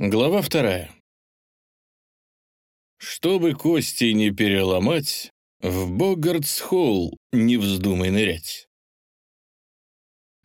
Глава вторая. Чтобы кости не переломать, в Богартс-холл не вздумай нырять.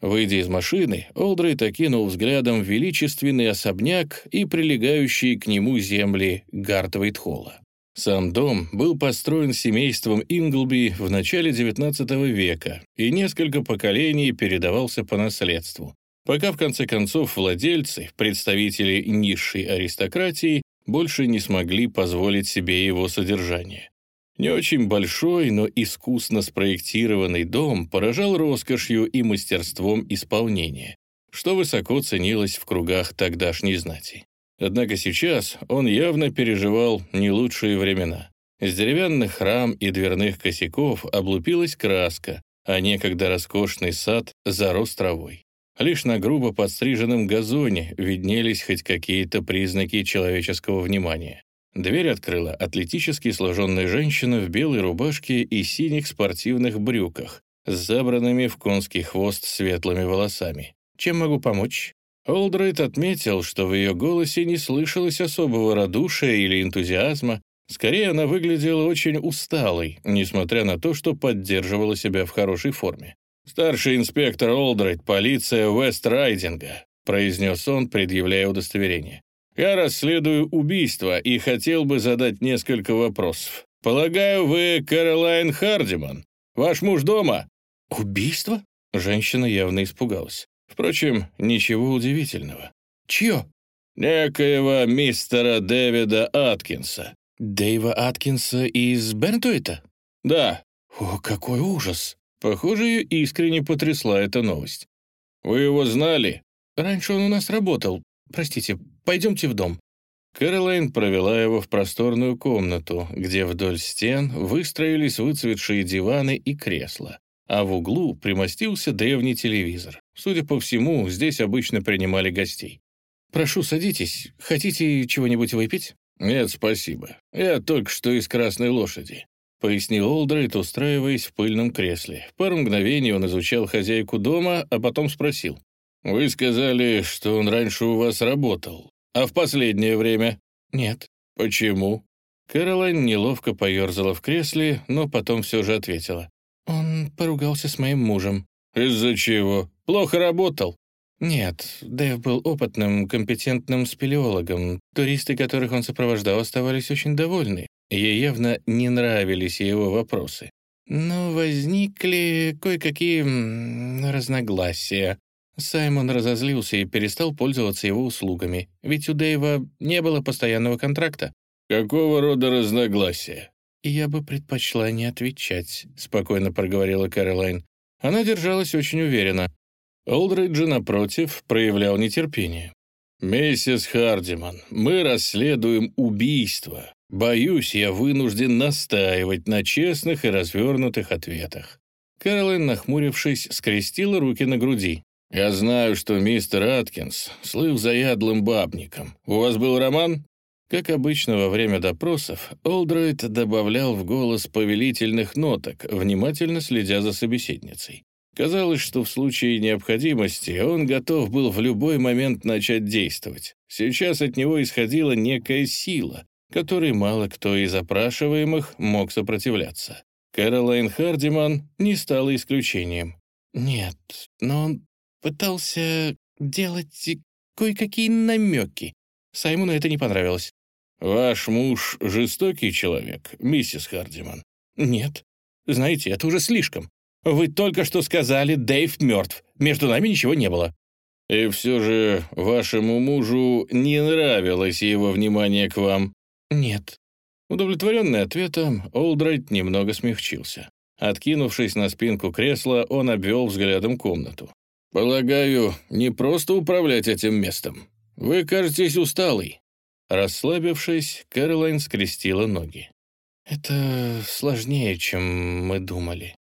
Выйдя из машины, Олдрейд окинул взглядом величественный особняк и прилегающие к нему земли Гартвейт-холла. Сам дом был построен семейством Инглби в начале XIX века и несколько поколений передавался по наследству пока в конце концов владельцы, представители низшей аристократии, больше не смогли позволить себе его содержание. Не очень большой, но искусно спроектированный дом поражал роскошью и мастерством исполнения, что высоко ценилось в кругах тогдашней знати. Однако сейчас он явно переживал не лучшие времена. С деревянных рам и дверных косяков облупилась краска, а некогда роскошный сад зарос травой. Лишь на грубо подстриженном газоне виднелись хоть какие-то признаки человеческого внимания. Дверь открыла атлетически сложенная женщина в белой рубашке и синих спортивных брюках с забранными в конский хвост светлыми волосами. «Чем могу помочь?» Олдрейд отметил, что в ее голосе не слышалось особого радушия или энтузиазма. Скорее, она выглядела очень усталой, несмотря на то, что поддерживала себя в хорошей форме. «Старший инспектор Олдрайт, полиция Вест-Райдинга», произнес он, предъявляя удостоверение. «Я расследую убийство и хотел бы задать несколько вопросов. Полагаю, вы Кэролайн Хардиман? Ваш муж дома?» «Убийство?» Женщина явно испугалась. Впрочем, ничего удивительного. «Чье?» «Некоего мистера Дэвида Аткинса». «Дэйва Аткинса из Бентуэта?» «Да». «О, какой ужас!» Похоже, ее искренне потрясла эта новость. «Вы его знали?» «Раньше он у нас работал. Простите, пойдемте в дом». Кэролайн провела его в просторную комнату, где вдоль стен выстроились выцветшие диваны и кресла, а в углу примостился древний телевизор. Судя по всему, здесь обычно принимали гостей. «Прошу, садитесь. Хотите чего-нибудь выпить?» «Нет, спасибо. Я только что из «Красной лошади» пояснил Олдрейд, устраиваясь в пыльном кресле. Пару мгновений он изучал хозяйку дома, а потом спросил. «Вы сказали, что он раньше у вас работал, а в последнее время?» «Нет». «Почему?» Кэролайн неловко поерзала в кресле, но потом все же ответила. «Он поругался с моим мужем». «Из-за чего? Плохо работал?» «Нет, Дэв был опытным, компетентным спелеологом. Туристы, которых он сопровождал, оставались очень довольны. Ей явно не нравились его вопросы. Но возникли кое-какие разногласия. Саймон разозлился и перестал пользоваться его услугами, ведь у Дэйва не было постоянного контракта. «Какого рода разногласия?» «Я бы предпочла не отвечать», — спокойно проговорила Кэролайн. Она держалась очень уверенно. Олдриджи, напротив, проявлял нетерпение. «Миссис Хардиман, мы расследуем убийство. Боюсь, я вынужден настаивать на честных и развернутых ответах». Кэролайн, нахмурившись, скрестила руки на груди. «Я знаю, что мистер Аткинс слыл заядлым бабником. У вас был роман?» Как обычно во время допросов, Олдрайт добавлял в голос повелительных ноток, внимательно следя за собеседницей. Казалось, что в случае необходимости он готов был в любой момент начать действовать. Сейчас от него исходила некая сила, которой мало кто из опрашиваемых мог сопротивляться. Кэролайн Хардиман не стала исключением. «Нет, но он пытался делать кое-какие намеки. Саймону это не понравилось». «Ваш муж жестокий человек, миссис Хардиман?» «Нет. Знаете, это уже слишком. Вы только что сказали, Дэйв мертв. Между нами ничего не было». «И все же вашему мужу не нравилось его внимание к вам?» «Нет». Удовлетворенный ответом, Олдрайт немного смягчился. Откинувшись на спинку кресла, он обвел взглядом комнату. «Полагаю, не просто управлять этим местом. Вы кажетесь усталой». Расслабившись, Кэролайн скрестила ноги. «Это сложнее, чем мы думали.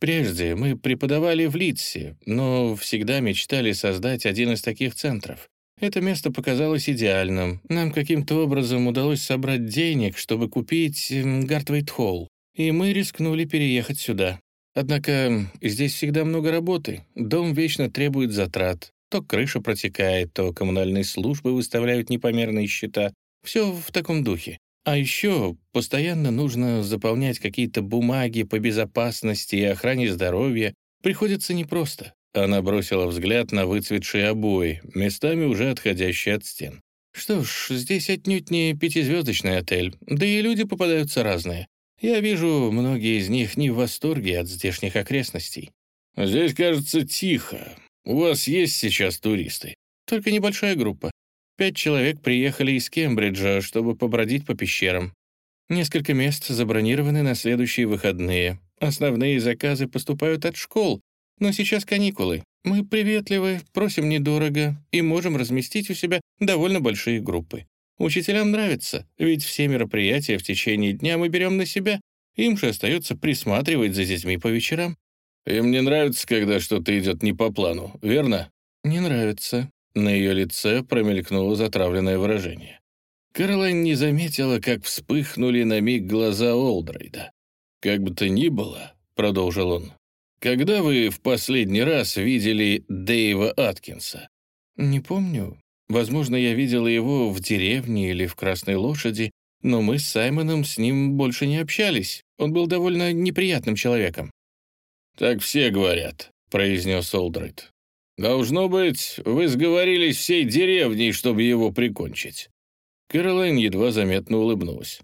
Прежде мы преподавали в Литсе, но всегда мечтали создать один из таких центров. Это место показалось идеальным. Нам каким-то образом удалось собрать денег, чтобы купить Гартвейт-Холл, и мы рискнули переехать сюда. Однако здесь всегда много работы, дом вечно требует затрат. То крыша протекает, то коммунальные службы выставляют непомерные счета. Все в таком духе. А еще постоянно нужно заполнять какие-то бумаги по безопасности и охране здоровья. Приходится непросто. Она бросила взгляд на выцветшие обои, местами уже отходящие от стен. Что ж, здесь отнюдь не пятизвездочный отель, да и люди попадаются разные. Я вижу, многие из них не в восторге от здешних окрестностей. Здесь, кажется, тихо. У вас есть сейчас туристы? Только небольшая группа. Пять человек приехали из Кембриджа, чтобы побродить по пещерам. Несколько мест забронированы на следующие выходные. Основные заказы поступают от школ, но сейчас каникулы. Мы приветливы, просим недорого и можем разместить у себя довольно большие группы. Учителям нравится, ведь все мероприятия в течение дня мы берем на себя. Им же остается присматривать за детьми по вечерам. Им не нравится, когда что-то идет не по плану, верно? Не нравится. На ее лице промелькнуло затравленное выражение. Кэролайн не заметила, как вспыхнули на миг глаза Олдрейда. «Как бы то ни было», — продолжил он, — «когда вы в последний раз видели Дэйва Аткинса?» «Не помню. Возможно, я видела его в деревне или в Красной Лошади, но мы с Саймоном с ним больше не общались. Он был довольно неприятным человеком». «Так все говорят», — произнес Олдрейд. «Должно быть, вы сговорились всей деревней, чтобы его прикончить». Кэролайн едва заметно улыбнулась.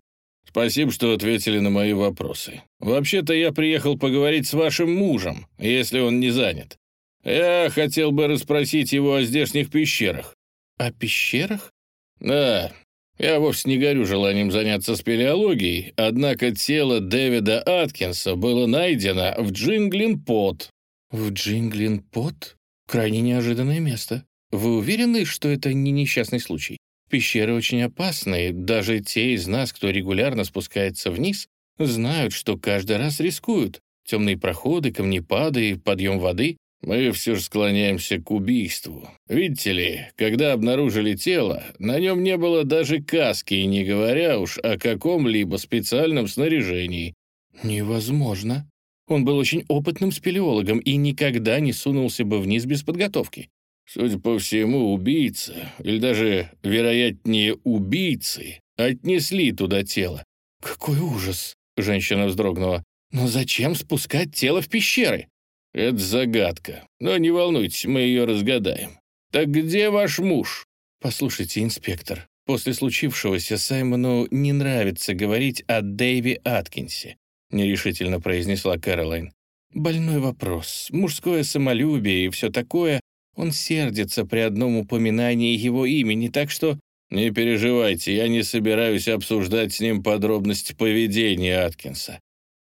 «Спасибо, что ответили на мои вопросы. Вообще-то я приехал поговорить с вашим мужем, если он не занят. Я хотел бы расспросить его о здешних пещерах. «О пещерах?» «Да. Я вовсе не горю желанием заняться спелеологией, однако тело Дэвида Аткинса было найдено в Джинглин-Пот». «В Джинглин-Пот? Крайне неожиданное место. Вы уверены, что это не несчастный случай? Пещеры очень опасные, даже те из нас, кто регулярно спускается вниз, знают, что каждый раз рискуют. Темные проходы, камнепады, подъем воды. Мы все же склоняемся к убийству. Видите ли, когда обнаружили тело, на нем не было даже каски, не говоря уж о каком-либо специальном снаряжении. Невозможно. Он был очень опытным спелеологом и никогда не сунулся бы вниз без подготовки. Судя по всему, убийца, или даже, вероятнее, убийцы, отнесли туда тело. «Какой ужас!» — женщина вздрогнула. «Но зачем спускать тело в пещеры?» «Это загадка. Но не волнуйтесь, мы ее разгадаем. Так где ваш муж?» «Послушайте, инспектор, после случившегося Саймону не нравится говорить о Дэйви Аткинсе», нерешительно произнесла Кэролайн. «Больной вопрос. Мужское самолюбие и все такое. Он сердится при одном упоминании его имени, так что...» «Не переживайте, я не собираюсь обсуждать с ним подробности поведения Аткинса».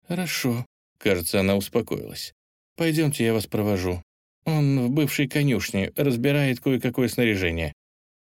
«Хорошо», — кажется, она успокоилась. Пойдемте, я вас провожу. Он в бывшей конюшне, разбирает кое-какое снаряжение».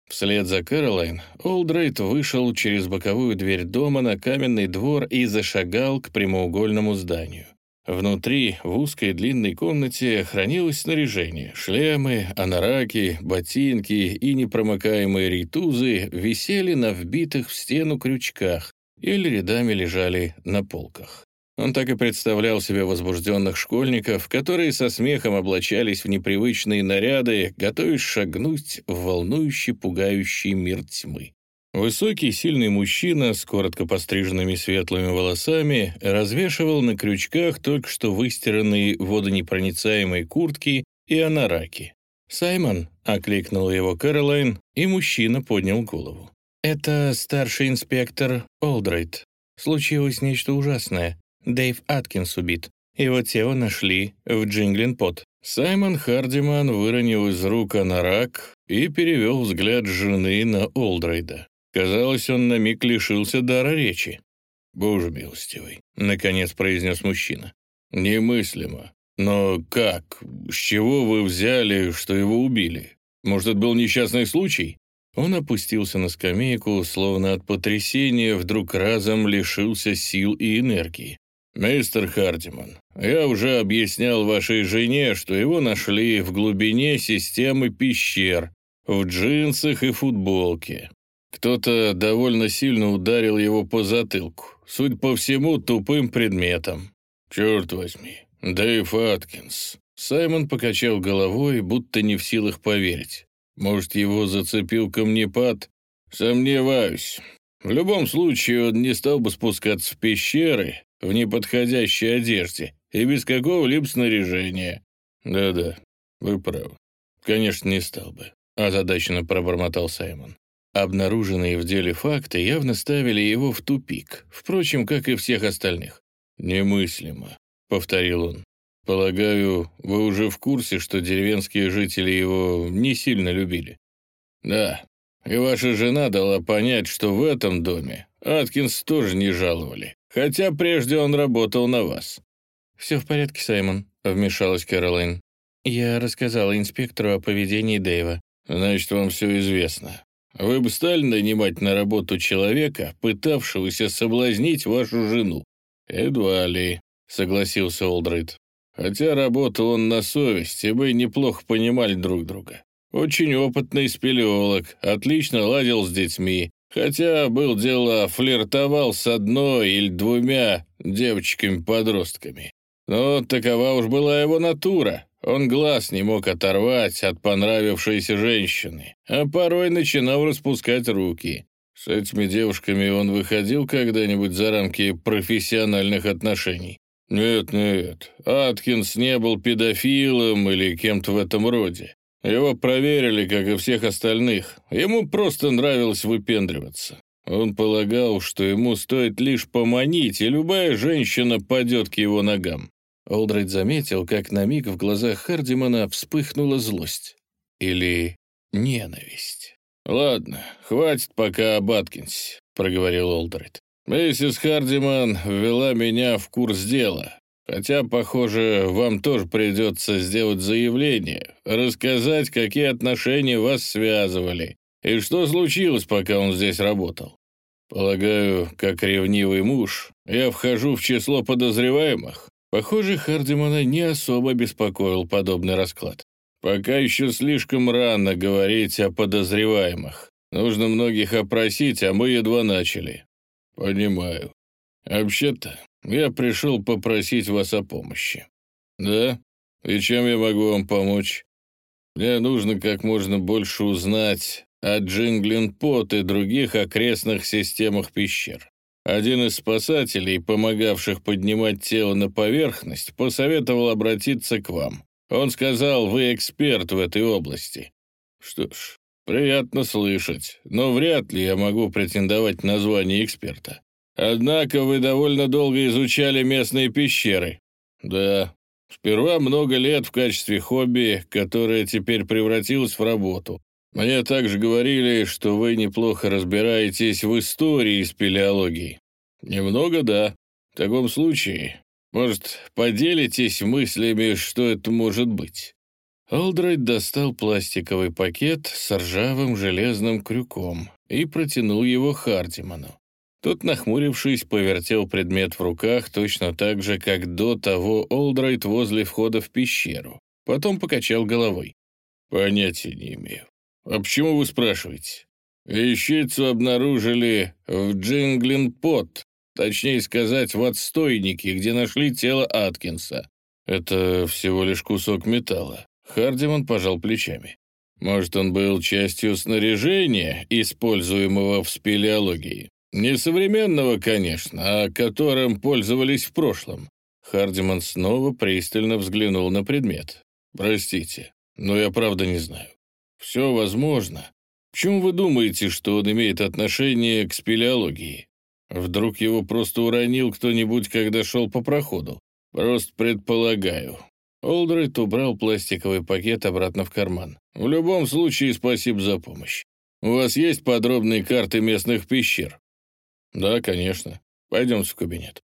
Вслед за Кэролайн Олдрейд вышел через боковую дверь дома на каменный двор и зашагал к прямоугольному зданию. Внутри, в узкой длинной комнате, хранилось снаряжение. Шлемы, анараки, ботинки и непромокаемые ритузы висели на вбитых в стену крючках или рядами лежали на полках. Он так и представлял себе возбужденных школьников, которые со смехом облачались в непривычные наряды, готовясь шагнуть в волнующий, пугающий мир тьмы. Высокий, сильный мужчина с коротко постриженными светлыми волосами развешивал на крючках только что выстиранные водонепроницаемые куртки и анараки. «Саймон», — окликнул его Кэролайн, и мужчина поднял голову. «Это старший инспектор Олдрейд. Случилось нечто ужасное. Дэйв Аткинс убит. Его тело нашли в Джинглин-Пот. Саймон Хардиман выронил из рук анорак и перевел взгляд жены на Олдрейда. Казалось, он на миг лишился дара речи. «Боже милостивый», — наконец произнес мужчина. «Немыслимо. Но как? С чего вы взяли, что его убили? Может, это был несчастный случай?» Он опустился на скамейку, словно от потрясения вдруг разом лишился сил и энергии. «Мистер Хардиман, я уже объяснял вашей жене, что его нашли в глубине системы пещер, в джинсах и футболке. Кто-то довольно сильно ударил его по затылку, судя по всему, тупым предметом. Черт возьми, Дэйв Аткинс. Саймон покачал головой, будто не в силах поверить. Может, его зацепил камнепад? Сомневаюсь. В любом случае, он не стал бы спускаться в пещеры в неподходящей одежде и без какого-либо снаряжения. Да-да, вы правы. Конечно, не стал бы, озадаченно пробормотал Саймон. Обнаруженные в деле факты явно ставили его в тупик, впрочем, как и всех остальных. «Немыслимо», — повторил он. «Полагаю, вы уже в курсе, что деревенские жители его не сильно любили?» «Да, и ваша жена дала понять, что в этом доме Аткинс тоже не жаловали, хотя прежде он работал на вас». «Все в порядке, Саймон», — вмешалась Кэролайн. «Я рассказала инспектору о поведении Дэйва». «Значит, вам все известно. Вы бы стали нанимать на работу человека, пытавшегося соблазнить вашу жену?» «Едва ли», — согласился Олдрейд. «Хотя работал он на совесть, и вы неплохо понимали друг друга. Очень опытный спелеолог, отлично ладил с детьми, хотя, был дело, флиртовал с одной или двумя девочками-подростками. Но такова уж была его натура, он глаз не мог оторвать от понравившейся женщины, а порой начинал распускать руки. С этими девушками он выходил когда-нибудь за рамки профессиональных отношений? Нет, нет, Аткинс не был педофилом или кем-то в этом роде. Его проверили, как и всех остальных. Ему просто нравилось выпендриваться. Он полагал, что ему стоит лишь поманить, и любая женщина падет к его ногам. Олдрейд заметил, как на миг в глазах Хардимана вспыхнула злость. Или ненависть. «Ладно, хватит пока об Аткинсе», — проговорил Олдрейд. «Миссис Хардиман ввела меня в курс дела. Хотя, похоже, вам тоже придется сделать заявление, рассказать, какие отношения вас связывали, и что случилось, пока он здесь работал. Полагаю, как ревнивый муж, я вхожу в число подозреваемых. Похоже, Хардимана не особо беспокоил подобный расклад. Пока еще слишком рано говорить о подозреваемых. Нужно многих опросить, а мы едва начали. Понимаю. Вообще-то, я пришел попросить вас о помощи. Да? И чем я могу вам помочь? Мне нужно как можно больше узнать о Джинглин-Пот и других окрестных системах пещер. Один из спасателей, помогавших поднимать тело на поверхность, посоветовал обратиться к вам. Он сказал, вы эксперт в этой области. Что ж, приятно слышать, но вряд ли я могу претендовать на звание эксперта. Однако вы довольно долго изучали местные пещеры. Да, сперва много лет в качестве хобби, которое теперь превратилось в работу. Мне также говорили, что вы неплохо разбираетесь в истории спелеологии. Немного, да. В таком случае, может, поделитесь мыслями, что это может быть?» Олдрайт достал пластиковый пакет с ржавым железным крюком и протянул его Хардиману. Тот, нахмурившись, повертел предмет в руках точно так же, как до того Олдрайт возле входа в пещеру. Потом покачал головой. «Понятия не имею. А почему вы спрашиваете? Вещицу обнаружили в Джинглин-Пот, точнее сказать, в отстойнике, где нашли тело Аткинса. Это всего лишь кусок металла. Хардиман пожал плечами. Может, он был частью снаряжения, используемого в спелеологии? Не современного, конечно, а которым пользовались в прошлом. Хардиман снова пристально взглянул на предмет. «Простите, но я правда не знаю. Все возможно. Почему вы думаете, что он имеет отношение к спелеологии? Вдруг его просто уронил кто-нибудь, когда шел по проходу? Просто предполагаю». Олдрайт убрал пластиковый пакет обратно в карман. «В любом случае, спасибо за помощь. У вас есть подробные карты местных пещер?» «Да, конечно. Пойдемте в кабинет».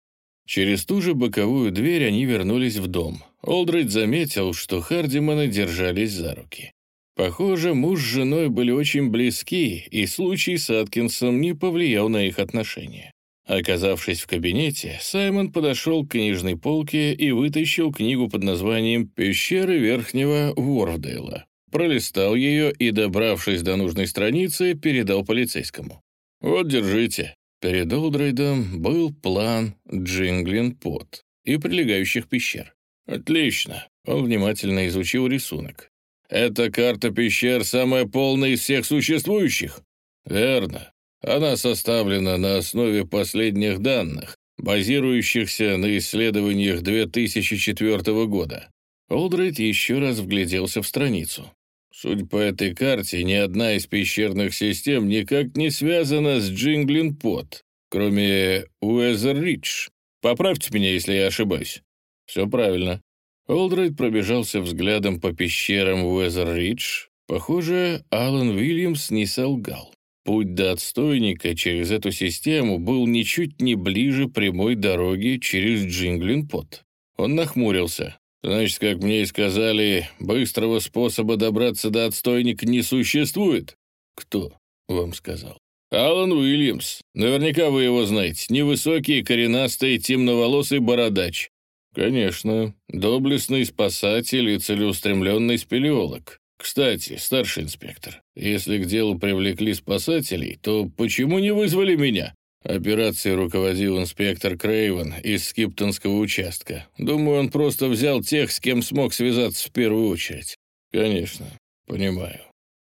Через ту же боковую дверь они вернулись в дом. Олдрейд заметил, что Хардиманы держались за руки. Похоже, муж с женой были очень близки, и случай с Аткинсом не повлиял на их отношения. Оказавшись в кабинете, Саймон подошел к книжной полке и вытащил книгу под названием «Пещеры Верхнего Ворвдейла». Пролистал ее и, добравшись до нужной страницы, передал полицейскому. «Вот, держите». Перед Олдрейдом был план Джинглин Пот и прилегающих пещер. Отлично. Он внимательно изучил рисунок. Эта карта пещер самая полная из всех существующих? Верно. Она составлена на основе последних данных, базирующихся на исследованиях 2004 года. Олдрейд еще раз вгляделся в страницу. Судя по этой карте, ни одна из пещерных систем никак не связана с Джинглин-Пот, кроме Уэзер-Ридж. Поправьте меня, если я ошибаюсь. Все правильно. Олдрейд пробежался взглядом по пещерам Уэзер-Ридж. Похоже, Алан Уильямс не солгал. Путь до отстойника через эту систему был ничуть не ближе прямой дороги через Джинглин-Пот. Он нахмурился. Значит, как мне и сказали, быстрого способа добраться до отстойника не существует. Кто вам сказал? Алан Уильямс. Наверняка вы его знаете. Невысокий, коренастый, темноволосый бородач. Конечно, доблестный спасатель и целеустремленный спелеолог. Кстати, старший инспектор, если к делу привлекли спасателей, то почему не вызвали меня? Операцией руководил инспектор Крейвен из Скиптонского участка. Думаю, он просто взял тех, с кем смог связаться в первую очередь. Конечно, понимаю.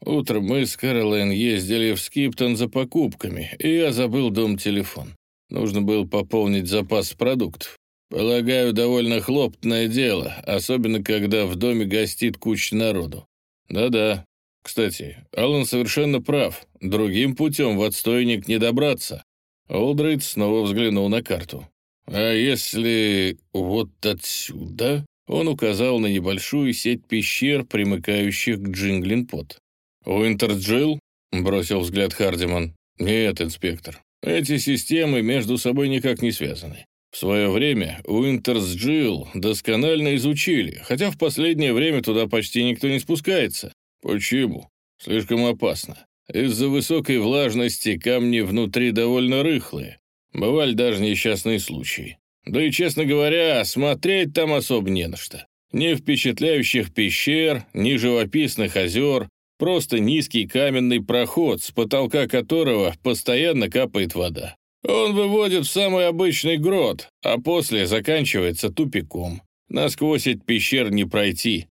Утром мы с Кэролайн ездили в Скиптон за покупками, и я забыл дом-телефон. Нужно было пополнить запас продуктов. Полагаю, довольно хлопотное дело, особенно когда в доме гостит куча народу. Да-да. Кстати, Аллан совершенно прав. Другим путем в отстойник не добраться. Олдрейд снова взглянул на карту. «А если вот отсюда?» Он указал на небольшую сеть пещер, примыкающих к Джинглинпот. «Уинтерсджилл?» — бросил взгляд Хардиман. «Нет, инспектор. Эти системы между собой никак не связаны. В свое время Уинтерсджилл досконально изучили, хотя в последнее время туда почти никто не спускается. Почему? Слишком опасно. Из-за высокой влажности камни внутри довольно рыхлые. Бывали даже несчастные случаи. Да и, честно говоря, смотреть там особо не на что. Ни впечатляющих пещер, ни живописных озер, просто низкий каменный проход, с потолка которого постоянно капает вода. Он выводит в самый обычный грот, а после заканчивается тупиком. Насквозь от пещер не пройти.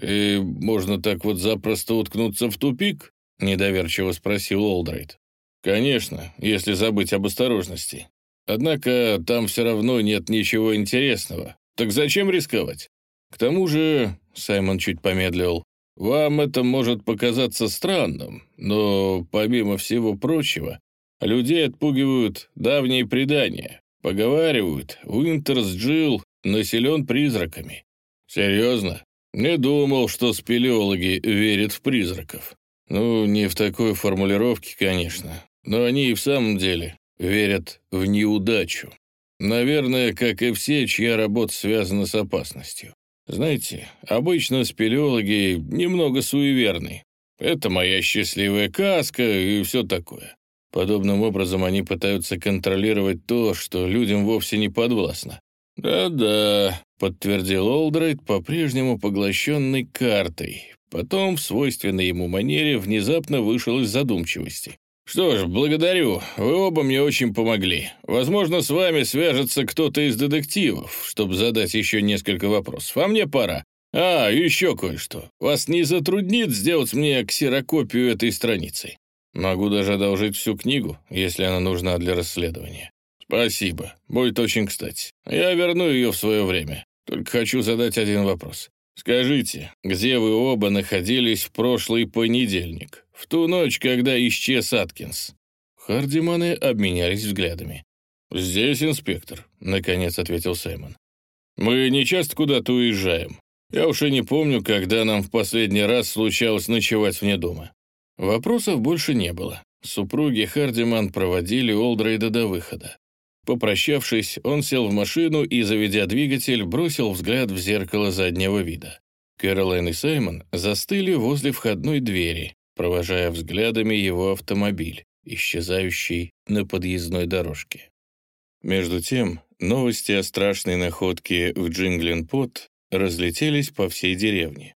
И можно так вот запросто уткнуться в тупик? Недоверчиво спросил Олдрейд. «Конечно, если забыть об осторожности. Однако там все равно нет ничего интересного. Так зачем рисковать? К тому же, Саймон чуть помедлил, вам это может показаться странным, но, помимо всего прочего, людей отпугивают давние предания. Поговаривают, Уинтерс Джилл населен призраками. Серьезно? Не думал, что спелеологи верят в призраков. Ну, не в такой формулировке, конечно. Но они и в самом деле верят в неудачу. Наверное, как и все, чья работа связана с опасностью. Знаете, обычно спелеологи немного суеверны. Это моя счастливая каска и все такое. Подобным образом они пытаются контролировать то, что людям вовсе не подвластно. «Да-да», — подтвердил Олдрайт, по-прежнему поглощенный картой, Потом, в свойственной ему манере, внезапно вышел из задумчивости. «Что ж, благодарю. Вы оба мне очень помогли. Возможно, с вами свяжется кто-то из детективов, чтобы задать еще несколько вопросов. А мне пора. А, еще кое-что. Вас не затруднит сделать мне ксерокопию этой страницы? Могу даже одолжить всю книгу, если она нужна для расследования. Спасибо. Будет очень кстати. Я верну ее в свое время. Только хочу задать один вопрос. «Скажите, где вы оба находились в прошлый понедельник, в ту ночь, когда исчез Аткинс?» Хардиманы обменялись взглядами. «Здесь инспектор», — наконец ответил Саймон. «Мы не часто куда-то уезжаем. Я уж и не помню, когда нам в последний раз случалось ночевать вне дома». Вопросов больше не было. Супруги Хардиман проводили Олдрейда до выхода. Попрощавшись, он сел в машину и, заведя двигатель, бросил взгляд в зеркало заднего вида. Кэролайн и Саймон застыли возле входной двери, провожая взглядами его автомобиль, исчезающий на подъездной дорожке. Между тем, новости о страшной находке в Джинглин-Пот разлетелись по всей деревне.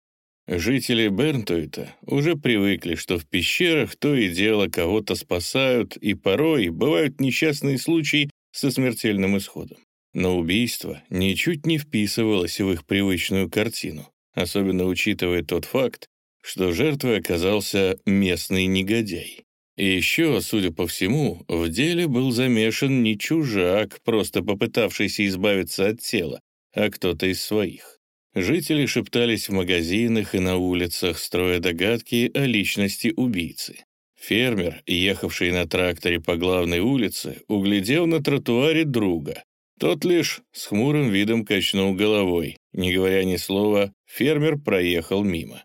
Жители Бернтуита уже привыкли, что в пещерах то и дело кого-то спасают, и порой бывают несчастные случаи со смертельным исходом. но убийство ничуть не вписывалось в их привычную картину, особенно учитывая тот факт, что жертвой оказался местный негодяй. И еще, судя по всему, в деле был замешан не чужак, просто попытавшийся избавиться от тела, а кто-то из своих. Жители шептались в магазинах и на улицах, строя догадки о личности убийцы. Фермер, ехавший на тракторе по главной улице, углядел на тротуаре друга. Тот лишь с хмурым видом качнул головой. Не говоря ни слова, фермер проехал мимо.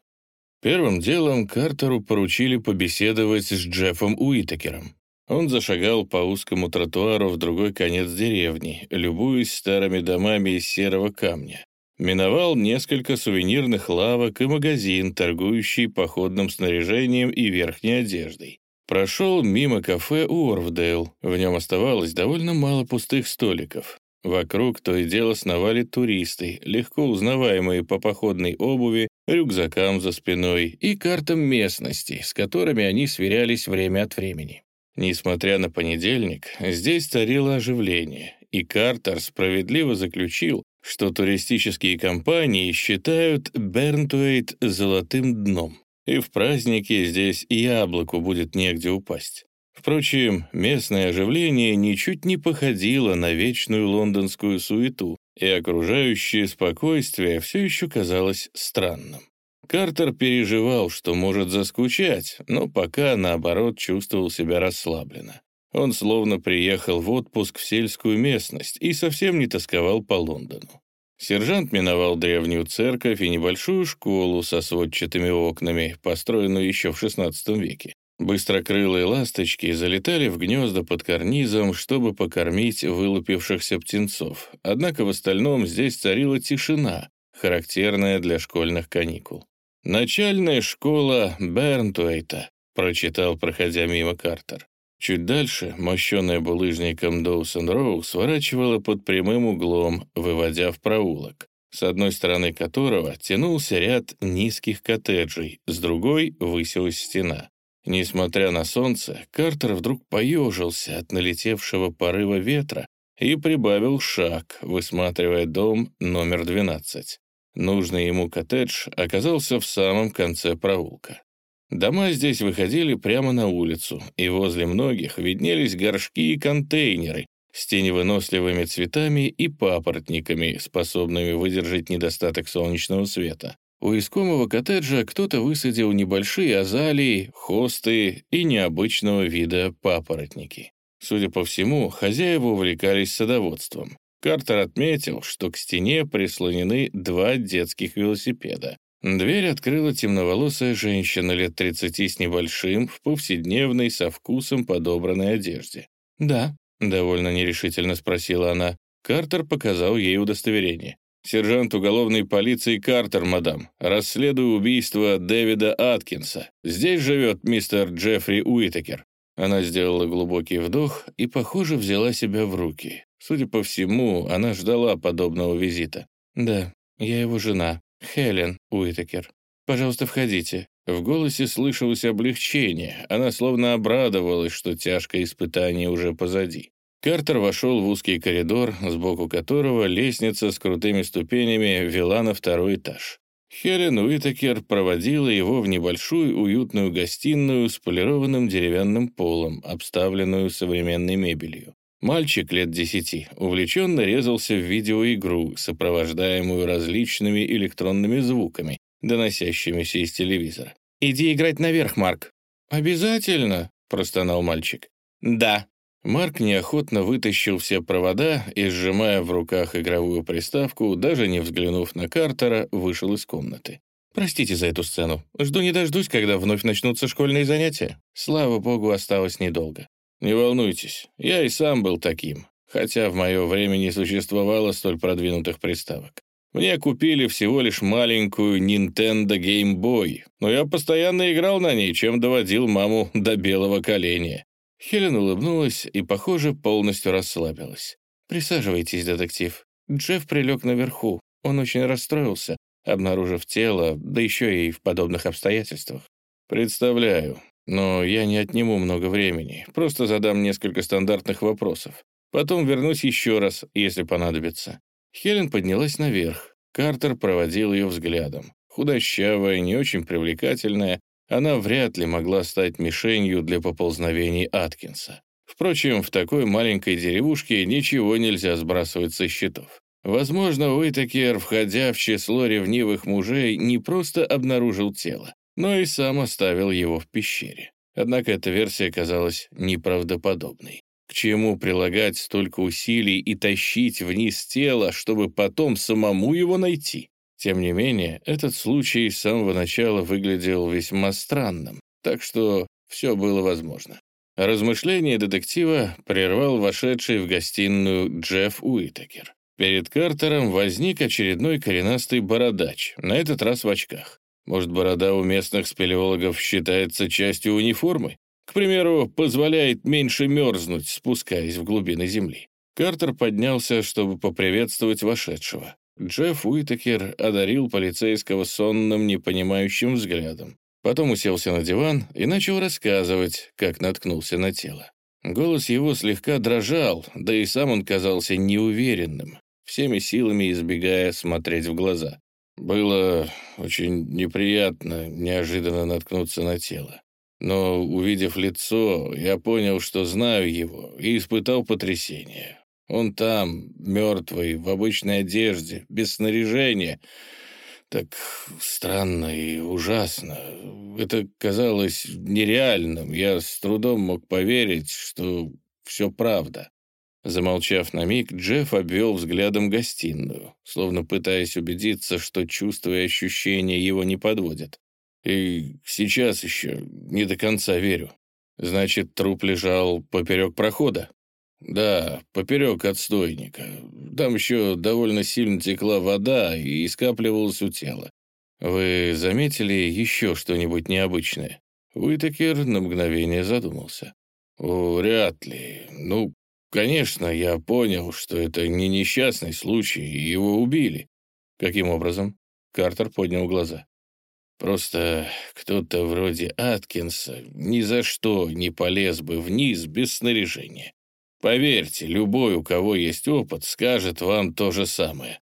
Первым делом Картеру поручили побеседовать с Джеффом Уитакером. Он зашагал по узкому тротуару в другой конец деревни, любуясь старыми домами из серого камня. Миновал несколько сувенирных лавок и магазин, торгующий походным снаряжением и верхней одеждой. Прошел мимо кафе Уорфдейл. В нем оставалось довольно мало пустых столиков. Вокруг то и дело сновали туристы, легко узнаваемые по походной обуви, рюкзакам за спиной и картам местности, с которыми они сверялись время от времени. Несмотря на понедельник, здесь царило оживление, и Картер справедливо заключил, что туристические компании считают Бернтуэйт золотым дном, и в празднике здесь яблоку будет негде упасть. Впрочем, местное оживление ничуть не походило на вечную лондонскую суету, и окружающее спокойствие все еще казалось странным. Картер переживал, что может заскучать, но пока, наоборот, чувствовал себя расслабленно. Он словно приехал в отпуск в сельскую местность и совсем не тосковал по Лондону. Сержант миновал древнюю церковь и небольшую школу со сводчатыми окнами, построенную еще в XVI веке. Быстрокрылые ласточки залетали в гнезда под карнизом, чтобы покормить вылупившихся птенцов. Однако в остальном здесь царила тишина, характерная для школьных каникул. «Начальная школа Бернтуэйта», — прочитал, проходя мимо Картер. Чуть дальше мощенная булыжником Доусон Роу сворачивала под прямым углом, выводя в проулок, с одной стороны которого тянулся ряд низких коттеджей, с другой высилась стена. Несмотря на солнце, Картер вдруг поежился от налетевшего порыва ветра и прибавил шаг, высматривая дом номер 12. Нужный ему коттедж оказался в самом конце проулка. Дома здесь выходили прямо на улицу, и возле многих виднелись горшки и контейнеры с теневыносливыми цветами и папоротниками, способными выдержать недостаток солнечного света. У искомого коттеджа кто-то высадил небольшие азалии, хосты и необычного вида папоротники. Судя по всему, хозяева увлекались садоводством. Картер отметил, что к стене прислонены два детских велосипеда. Дверь открыла темноволосая женщина лет 30 с небольшим, в повседневной, со вкусом подобранной одежде. «Да», — довольно нерешительно спросила она. Картер показал ей удостоверение. «Сержант уголовной полиции Картер, мадам. Расследую убийство Дэвида Аткинса. Здесь живет мистер Джеффри Уитакер». Она сделала глубокий вдох и, похоже, взяла себя в руки. Судя по всему, она ждала подобного визита. «Да, я его жена, Хелен Уитакер. Пожалуйста, входите». В голосе слышалось облегчение. Она словно обрадовалась, что тяжкое испытание уже позади. Картер вошел в узкий коридор, сбоку которого лестница с крутыми ступенями вела на второй этаж. Хелен Уитакер проводила его в небольшую уютную гостиную с полированным деревянным полом, обставленную современной мебелью. Мальчик лет десяти увлеченно резался в видеоигру, сопровождаемую различными электронными звуками, доносящимися из телевизора. «Иди играть наверх, Марк». «Обязательно?» — простонал мальчик. «Да», Марк неохотно вытащил все провода и, сжимая в руках игровую приставку, даже не взглянув на Картера, вышел из комнаты. «Простите за эту сцену. Жду не дождусь, когда вновь начнутся школьные занятия. Слава богу, осталось недолго». «Не волнуйтесь, я и сам был таким, хотя в мое время не существовало столь продвинутых приставок. Мне купили всего лишь маленькую Nintendo Game Boy, но я постоянно играл на ней, чем доводил маму до белого коленя. Хелен улыбнулась и, похоже, полностью расслабилась. «Присаживайтесь, детектив. Джефф прилег наверху. Он очень расстроился, обнаружив тело, да еще и в подобных обстоятельствах. Представляю, но я не отниму много времени, просто задам несколько стандартных вопросов. Потом вернусь еще раз, если понадобится». Хелен поднялась наверх. Картер проводил ее взглядом. Худощавая, не очень привлекательная, она вряд ли могла стать мишенью для поползновений Аткинса. Впрочем, в такой маленькой деревушке ничего нельзя сбрасывать со счетов. Возможно, Уитакер, входя в число ревнивых мужей, не просто обнаружил тело, но и сам оставил его в пещере. Однако эта версия казалась неправдоподобной. К чему прилагать столько усилий и тащить вниз тело, чтобы потом самому его найти? Тем не менее, этот случай с самого начала выглядел весьма странным, так что все было возможно. Размышление детектива прервал вошедший в гостиную Джефф Уитакер. Перед Картером возник очередной коренастый бородач, на этот раз в очках. Может, борода у местных спелеологов считается частью униформы? К примеру, позволяет меньше мерзнуть, спускаясь в глубины земли. Картер поднялся, чтобы поприветствовать вошедшего. Джефф Уитакер одарил полицейского сонным, непонимающим взглядом. Потом уселся на диван и начал рассказывать, как наткнулся на тело. Голос его слегка дрожал, да и сам он казался неуверенным, всеми силами избегая смотреть в глаза. Было очень неприятно неожиданно наткнуться на тело. Но, увидев лицо, я понял, что знаю его, и испытал потрясение. Он там, мертвый, в обычной одежде, без снаряжения. Так странно и ужасно. Это казалось нереальным. Я с трудом мог поверить, что все правда. Замолчав на миг, Джефф обвел взглядом гостиную, словно пытаясь убедиться, что чувства и ощущения его не подводят. И сейчас еще не до конца верю. Значит, труп лежал поперек прохода? «Да, поперек отстойника. Там еще довольно сильно текла вода и скапливалась у тела. Вы заметили еще что-нибудь необычное?» Уитакер на мгновение задумался. «Вряд ли. Ну, конечно, я понял, что это не несчастный случай, и его убили. Каким образом?» Картер поднял глаза. «Просто кто-то вроде Аткинса ни за что не полез бы вниз без снаряжения. Поверьте, любой, у кого есть опыт, скажет вам то же самое.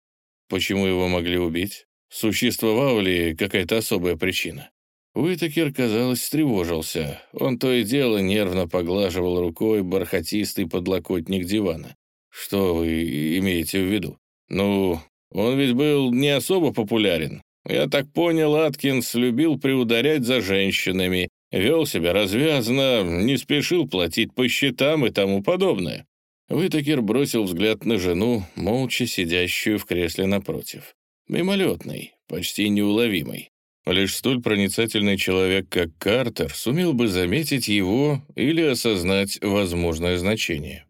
Почему его могли убить? Существовала ли какая-то особая причина? Уитакер, казалось, встревожился. Он то и дело нервно поглаживал рукой бархатистый подлокотник дивана. Что вы имеете в виду? Ну, он ведь был не особо популярен. Я так понял, Аткинс любил приударять за женщинами, вел себя развязно, не спешил платить по счетам и тому подобное. Вытакер бросил взгляд на жену, молча сидящую в кресле напротив. Мимолетный, почти неуловимый. Лишь столь проницательный человек, как Картер, сумел бы заметить его или осознать возможное значение.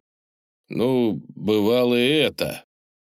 «Ну, бывало и это.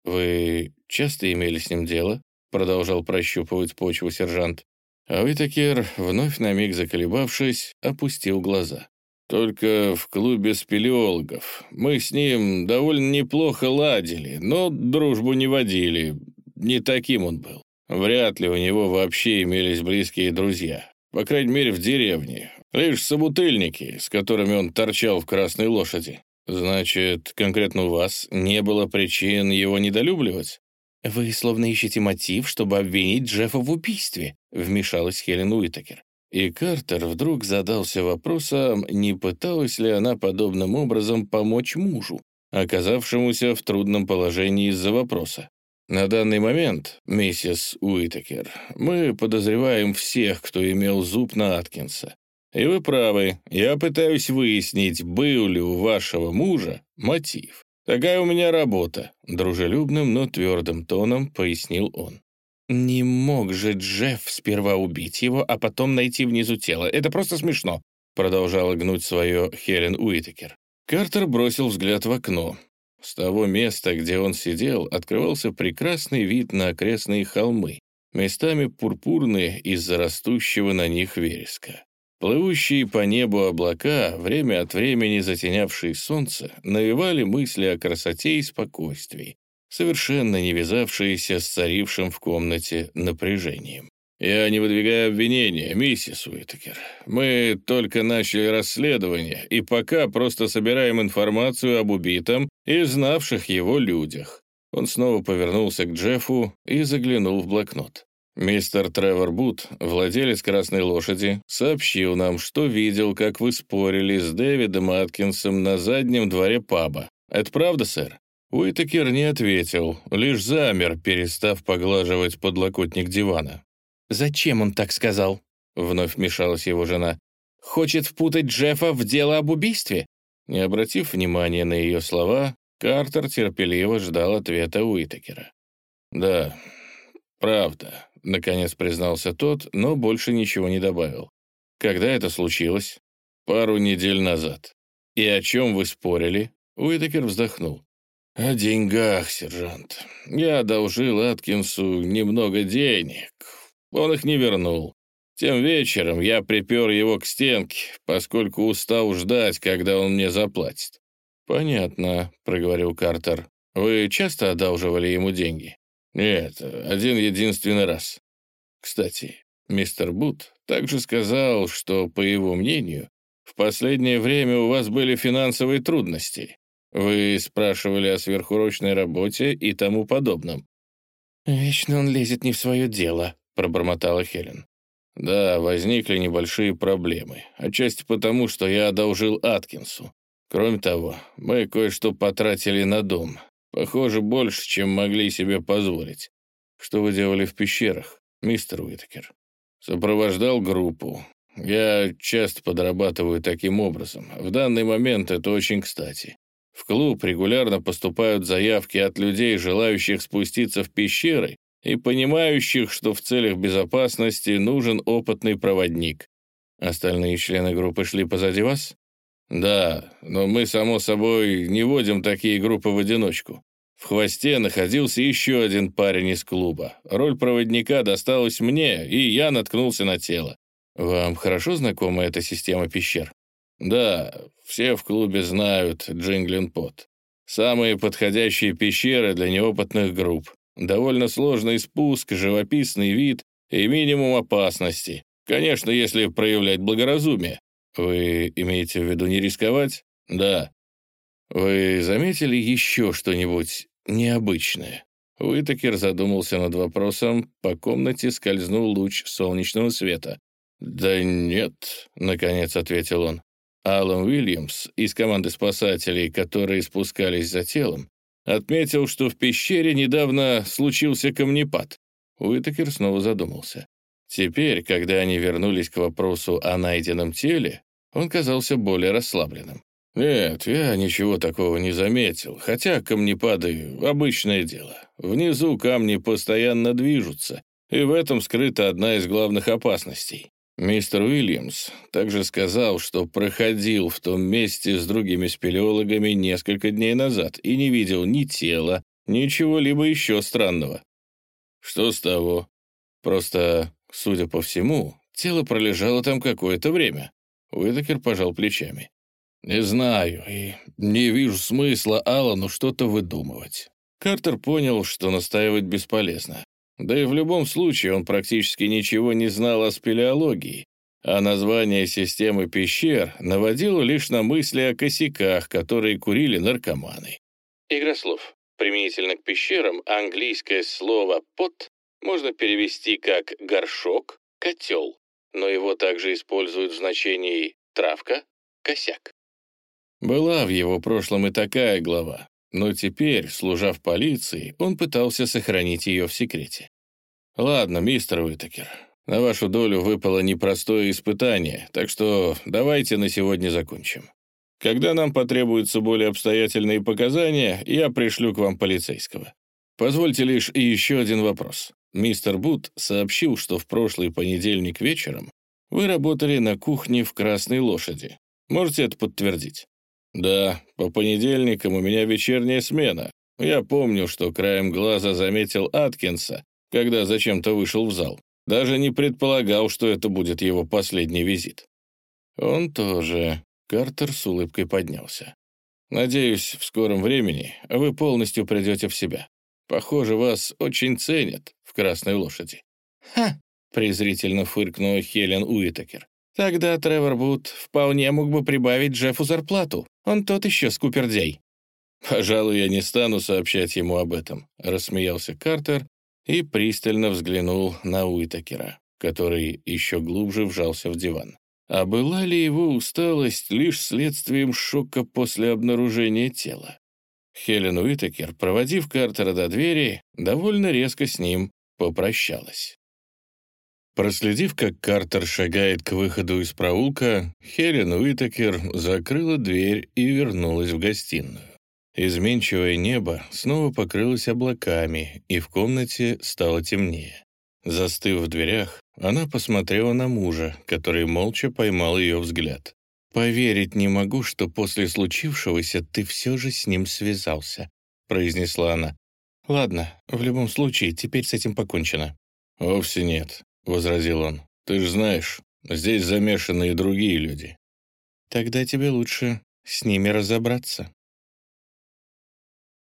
Вы часто имели с ним дело?» продолжал прощупывать почву сержант. А Уитакер, вновь на миг заколебавшись, опустил глаза. «Только в клубе спелеологов. Мы с ним довольно неплохо ладили, но дружбу не водили. Не таким он был. Вряд ли у него вообще имелись близкие друзья. По крайней мере, в деревне. Лишь собутыльники, с которыми он торчал в красной лошади. Значит, конкретно у вас не было причин его недолюбливать? «Вы словно ищете мотив, чтобы обвинить Джеффа в убийстве», — вмешалась Хелен Уитакер. И Картер вдруг задался вопросом, не пыталась ли она подобным образом помочь мужу, оказавшемуся в трудном положении из-за вопроса. «На данный момент, миссис Уитакер, мы подозреваем всех, кто имел зуб на Аткинса. И вы правы, я пытаюсь выяснить, был ли у вашего мужа мотив. «Такая у меня работа», — дружелюбным, но твердым тоном пояснил он. «Не мог же Джефф сперва убить его, а потом найти внизу тело. Это просто смешно», — продолжала гнуть свое Хелен Уитакер. Картер бросил взгляд в окно. С того места, где он сидел, открывался прекрасный вид на окрестные холмы, местами пурпурные из-за растущего на них вереска. Плывущие по небу облака, время от времени затенявшие солнце, навевали мысли о красоте и спокойствии, совершенно не вязавшиеся с царившим в комнате напряжением. «Я не выдвигаю обвинения, миссис Уитакер. Мы только начали расследование и пока просто собираем информацию об убитом и знавших его людях». Он снова повернулся к Джеффу и заглянул в блокнот. «Мистер Тревор Бут, владелец «Красной лошади», сообщил нам, что видел, как вы спорили с Дэвидом Аткинсом на заднем дворе паба. Это правда, сэр?» Уитакер не ответил, лишь замер, перестав поглаживать подлокотник дивана. «Зачем он так сказал?» — вновь вмешалась его жена. «Хочет впутать Джеффа в дело об убийстве?» Не обратив внимания на ее слова, Картер терпеливо ждал ответа Уитакера. «Да, правда», — наконец признался тот, но больше ничего не добавил. «Когда это случилось?» «Пару недель назад». «И о чем вы спорили?» Уитакер вздохнул. «О деньгах, сержант. Я одолжил Аткинсу немного денег. Он их не вернул. Тем вечером я припер его к стенке, поскольку устал ждать, когда он мне заплатит. «Понятно», — проговорил Картер. «Вы часто одалживали ему деньги?» «Нет, один единственный раз. Кстати, мистер Бут также сказал, что, по его мнению, в последнее время у вас были финансовые трудности. Вы спрашивали о сверхурочной работе и тому подобном». «Вечно он лезет не в свое дело», — пробормотала Хелен. «Да, возникли небольшие проблемы. Отчасти потому, что я одолжил Аткинсу. Кроме того, мы кое-что потратили на дом. Похоже, больше, чем могли себе позволить. Что вы делали в пещерах, мистер Уитакер? Сопровождал группу. Я часто подрабатываю таким образом. В данный момент это очень кстати. В клуб регулярно поступают заявки от людей, желающих спуститься в пещеры и понимающих, что в целях безопасности нужен опытный проводник. Остальные члены группы шли позади вас? Да, но мы, само собой, не водим такие группы в одиночку. В хвосте находился еще один парень из клуба. Роль проводника досталась мне, и я наткнулся на тело. Вам хорошо знакома эта система пещер? Да, все в клубе знают Джинглин Пот. Самые подходящие пещеры для неопытных групп. Довольно сложный спуск, живописный вид и минимум опасности. Конечно, если проявлять благоразумие. Вы имеете в виду не рисковать? Да. Вы заметили еще что-нибудь необычное? Уитакер задумался над вопросом, по комнате скользнул луч солнечного света. «Да нет», — наконец ответил он. Алан Уильямс из команды спасателей, которые спускались за телом, Отметил, что в пещере недавно случился камнепад. Уитакер снова задумался. Теперь, когда они вернулись к вопросу о найденном теле, он казался более расслабленным. «Нет, я ничего такого не заметил, хотя камнепады — обычное дело. Внизу камни постоянно движутся, и в этом скрыта одна из главных опасностей. Мистер Уильямс также сказал, что проходил в том месте с другими спелеологами несколько дней назад и не видел ни тела, ни чего-либо еще странного. Что с того? Просто, судя по всему, тело пролежало там какое-то время. Уитакер пожал плечами. «Не знаю, и не вижу смысла Аллану что-то выдумывать». Картер понял, что настаивать бесполезно. Да и в любом случае он практически ничего не знал о спелеологии, а название системы пещер наводило лишь на мысли о косяках, которые курили наркоманы. Игра слов. Применительно к пещерам английское слово «пот» можно перевести как «горшок», «котел», но его также используют в значении «травка», «косяк». Была в его прошлом и такая глава, но теперь, служа в полиции, он пытался сохранить ее в секрете. «Ладно, мистер Уитакер, на вашу долю выпало непростое испытание, так что давайте на сегодня закончим. Когда нам потребуются более обстоятельные показания, я пришлю к вам полицейского. Позвольте лишь и еще один вопрос. Мистер Бут сообщил, что в прошлый понедельник вечером вы работали на кухне в «Красной лошади». Можете это подтвердить? «Да, по понедельникам у меня вечерняя смена. Я помню, что краем глаза заметил Аткинса, когда зачем-то вышел в зал. Даже не предполагал, что это будет его последний визит». «Он тоже». Картер с улыбкой поднялся. «Надеюсь, в скором времени вы полностью придете в себя. Похоже, вас очень ценят в «Красной лошади». «Ха!» презрительно фыркнула Хелен Уитакер. «Тогда Тревор Бут вполне мог бы прибавить Джеффу зарплату. Он тот еще скупердей». «Пожалуй, я не стану сообщать ему об этом», — рассмеялся Картер и пристально взглянул на Уитакера, который еще глубже вжался в диван. А была ли его усталость лишь следствием шока после обнаружения тела? Хелен Уитакер, проводив Картера до двери, довольно резко с ним попрощалась. Проследив, как Картер шагает к выходу из проулка, Хелен Уитакер закрыла дверь и вернулась в гостиную. Изменчивое небо снова покрылось облаками, и в комнате стало темнее. Застыв в дверях, она посмотрела на мужа, который молча поймал ее взгляд. «Поверить не могу, что после случившегося ты все же с ним связался», — произнесла она. «Ладно, в любом случае, теперь с этим покончено». «Вовсе нет», — возразил он. «Ты же знаешь, здесь замешаны и другие люди». «Тогда тебе лучше с ними разобраться».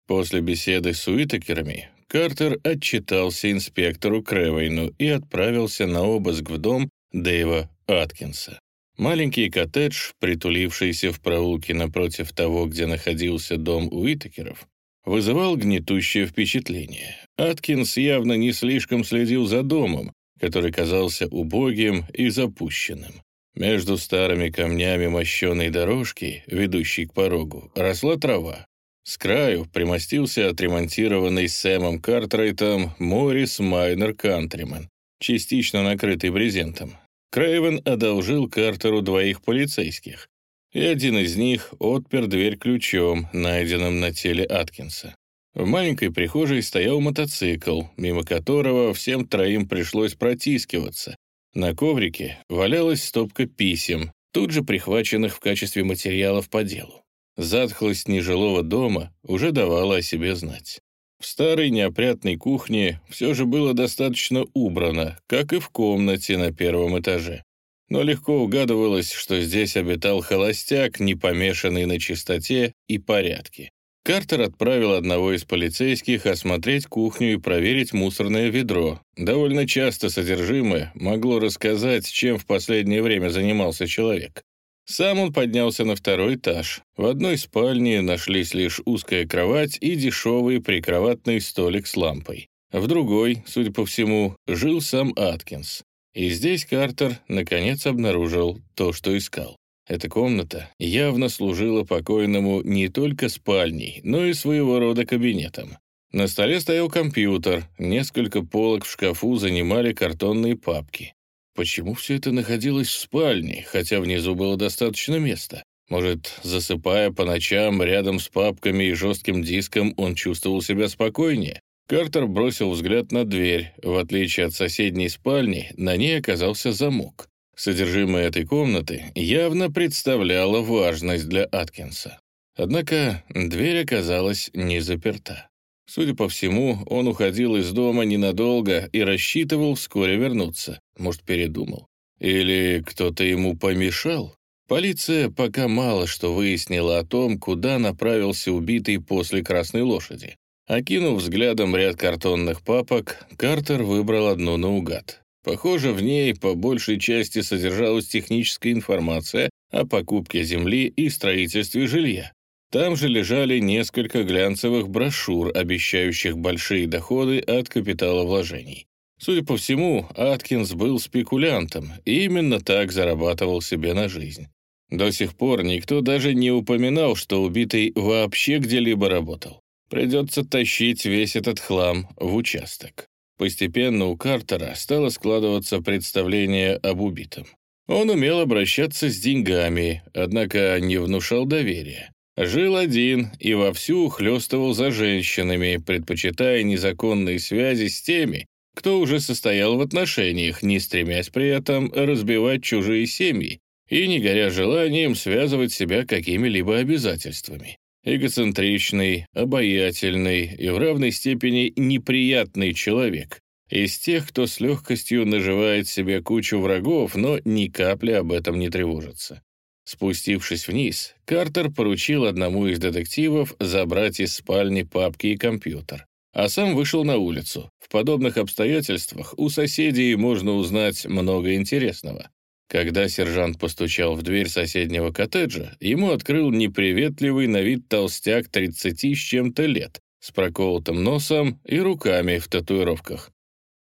После беседы с Уитакерами Картер отчитался инспектору Кревейну и отправился на обыск в дом Дэйва Аткинса. Маленький коттедж, притулившийся в проулке напротив того, где находился дом Уитакеров, вызывал гнетущее впечатление. Аткинс явно не слишком следил за домом, который казался убогим и запущенным. Между старыми камнями мощеной дорожки, ведущей к порогу, росла трава. С краю примостился отремонтированный Сэмом Картрайтом Моррис Майнер Кантримен, частично накрытый брезентом. Крейвен одолжил Картеру двоих полицейских, и один из них отпер дверь ключом, найденным на теле Аткинса. В маленькой прихожей стоял мотоцикл, мимо которого всем троим пришлось протискиваться. На коврике валялась стопка писем, тут же прихваченных в качестве материалов по делу. Затхлость нежилого дома уже давала о себе знать. В старой неопрятной кухне все же было достаточно убрано, как и в комнате на первом этаже. Но легко угадывалось, что здесь обитал холостяк, не помешанный на чистоте и порядке. Картер отправил одного из полицейских осмотреть кухню и проверить мусорное ведро. Довольно часто содержимое могло рассказать, чем в последнее время занимался человек. Сам он поднялся на второй этаж. В одной спальне нашлись лишь узкая кровать и дешевый прикроватный столик с лампой. В другой, судя по всему, жил сам Аткинс. И здесь Картер, наконец, обнаружил то, что искал. Эта комната явно служила покойному не только спальней, но и своего рода кабинетом. На столе стоял компьютер, несколько полок в шкафу занимали картонные папки. Почему все это находилось в спальне, хотя внизу было достаточно места? Может, засыпая по ночам рядом с папками и жестким диском, он чувствовал себя спокойнее? Картер бросил взгляд на дверь. В отличие от соседней спальни, на ней оказался замок. Содержимое этой комнаты явно представляло важность для Аткинса. Однако дверь оказалась не заперта. Судя по всему, он уходил из дома ненадолго и рассчитывал вскоре вернуться. Может, передумал? Или кто-то ему помешал? Полиция пока мало что выяснила о том, куда направился убитый после «Красной лошади». Окинув взглядом ряд картонных папок, Картер выбрал одну наугад. Похоже, в ней по большей части содержалась техническая информация о покупке земли и строительстве жилья. Там же лежали несколько глянцевых брошюр, обещающих большие доходы от капиталовложений. Судя по всему, Аткинс был спекулянтом и именно так зарабатывал себе на жизнь. До сих пор никто даже не упоминал, что убитый вообще где-либо работал. Придется тащить весь этот хлам в участок. Постепенно у Картера стало складываться представление об убитом. Он умел обращаться с деньгами, однако не внушал доверия. Жил один и вовсю хлестывал за женщинами, предпочитая незаконные связи с теми, кто уже состоял в отношениях, не стремясь при этом разбивать чужие семьи и не горя желанием связывать себя какими-либо обязательствами эгоцентричный, обаятельный и в равной степени неприятный человек, из тех, кто с легкостью наживает себе кучу врагов, но ни капли об этом не тревожится. Спустившись вниз, Картер поручил одному из детективов забрать из спальни папки и компьютер. а сам вышел на улицу. В подобных обстоятельствах у соседей можно узнать много интересного. Когда сержант постучал в дверь соседнего коттеджа, ему открыл неприветливый на вид толстяк 30 с чем-то лет, с проколотым носом и руками в татуировках.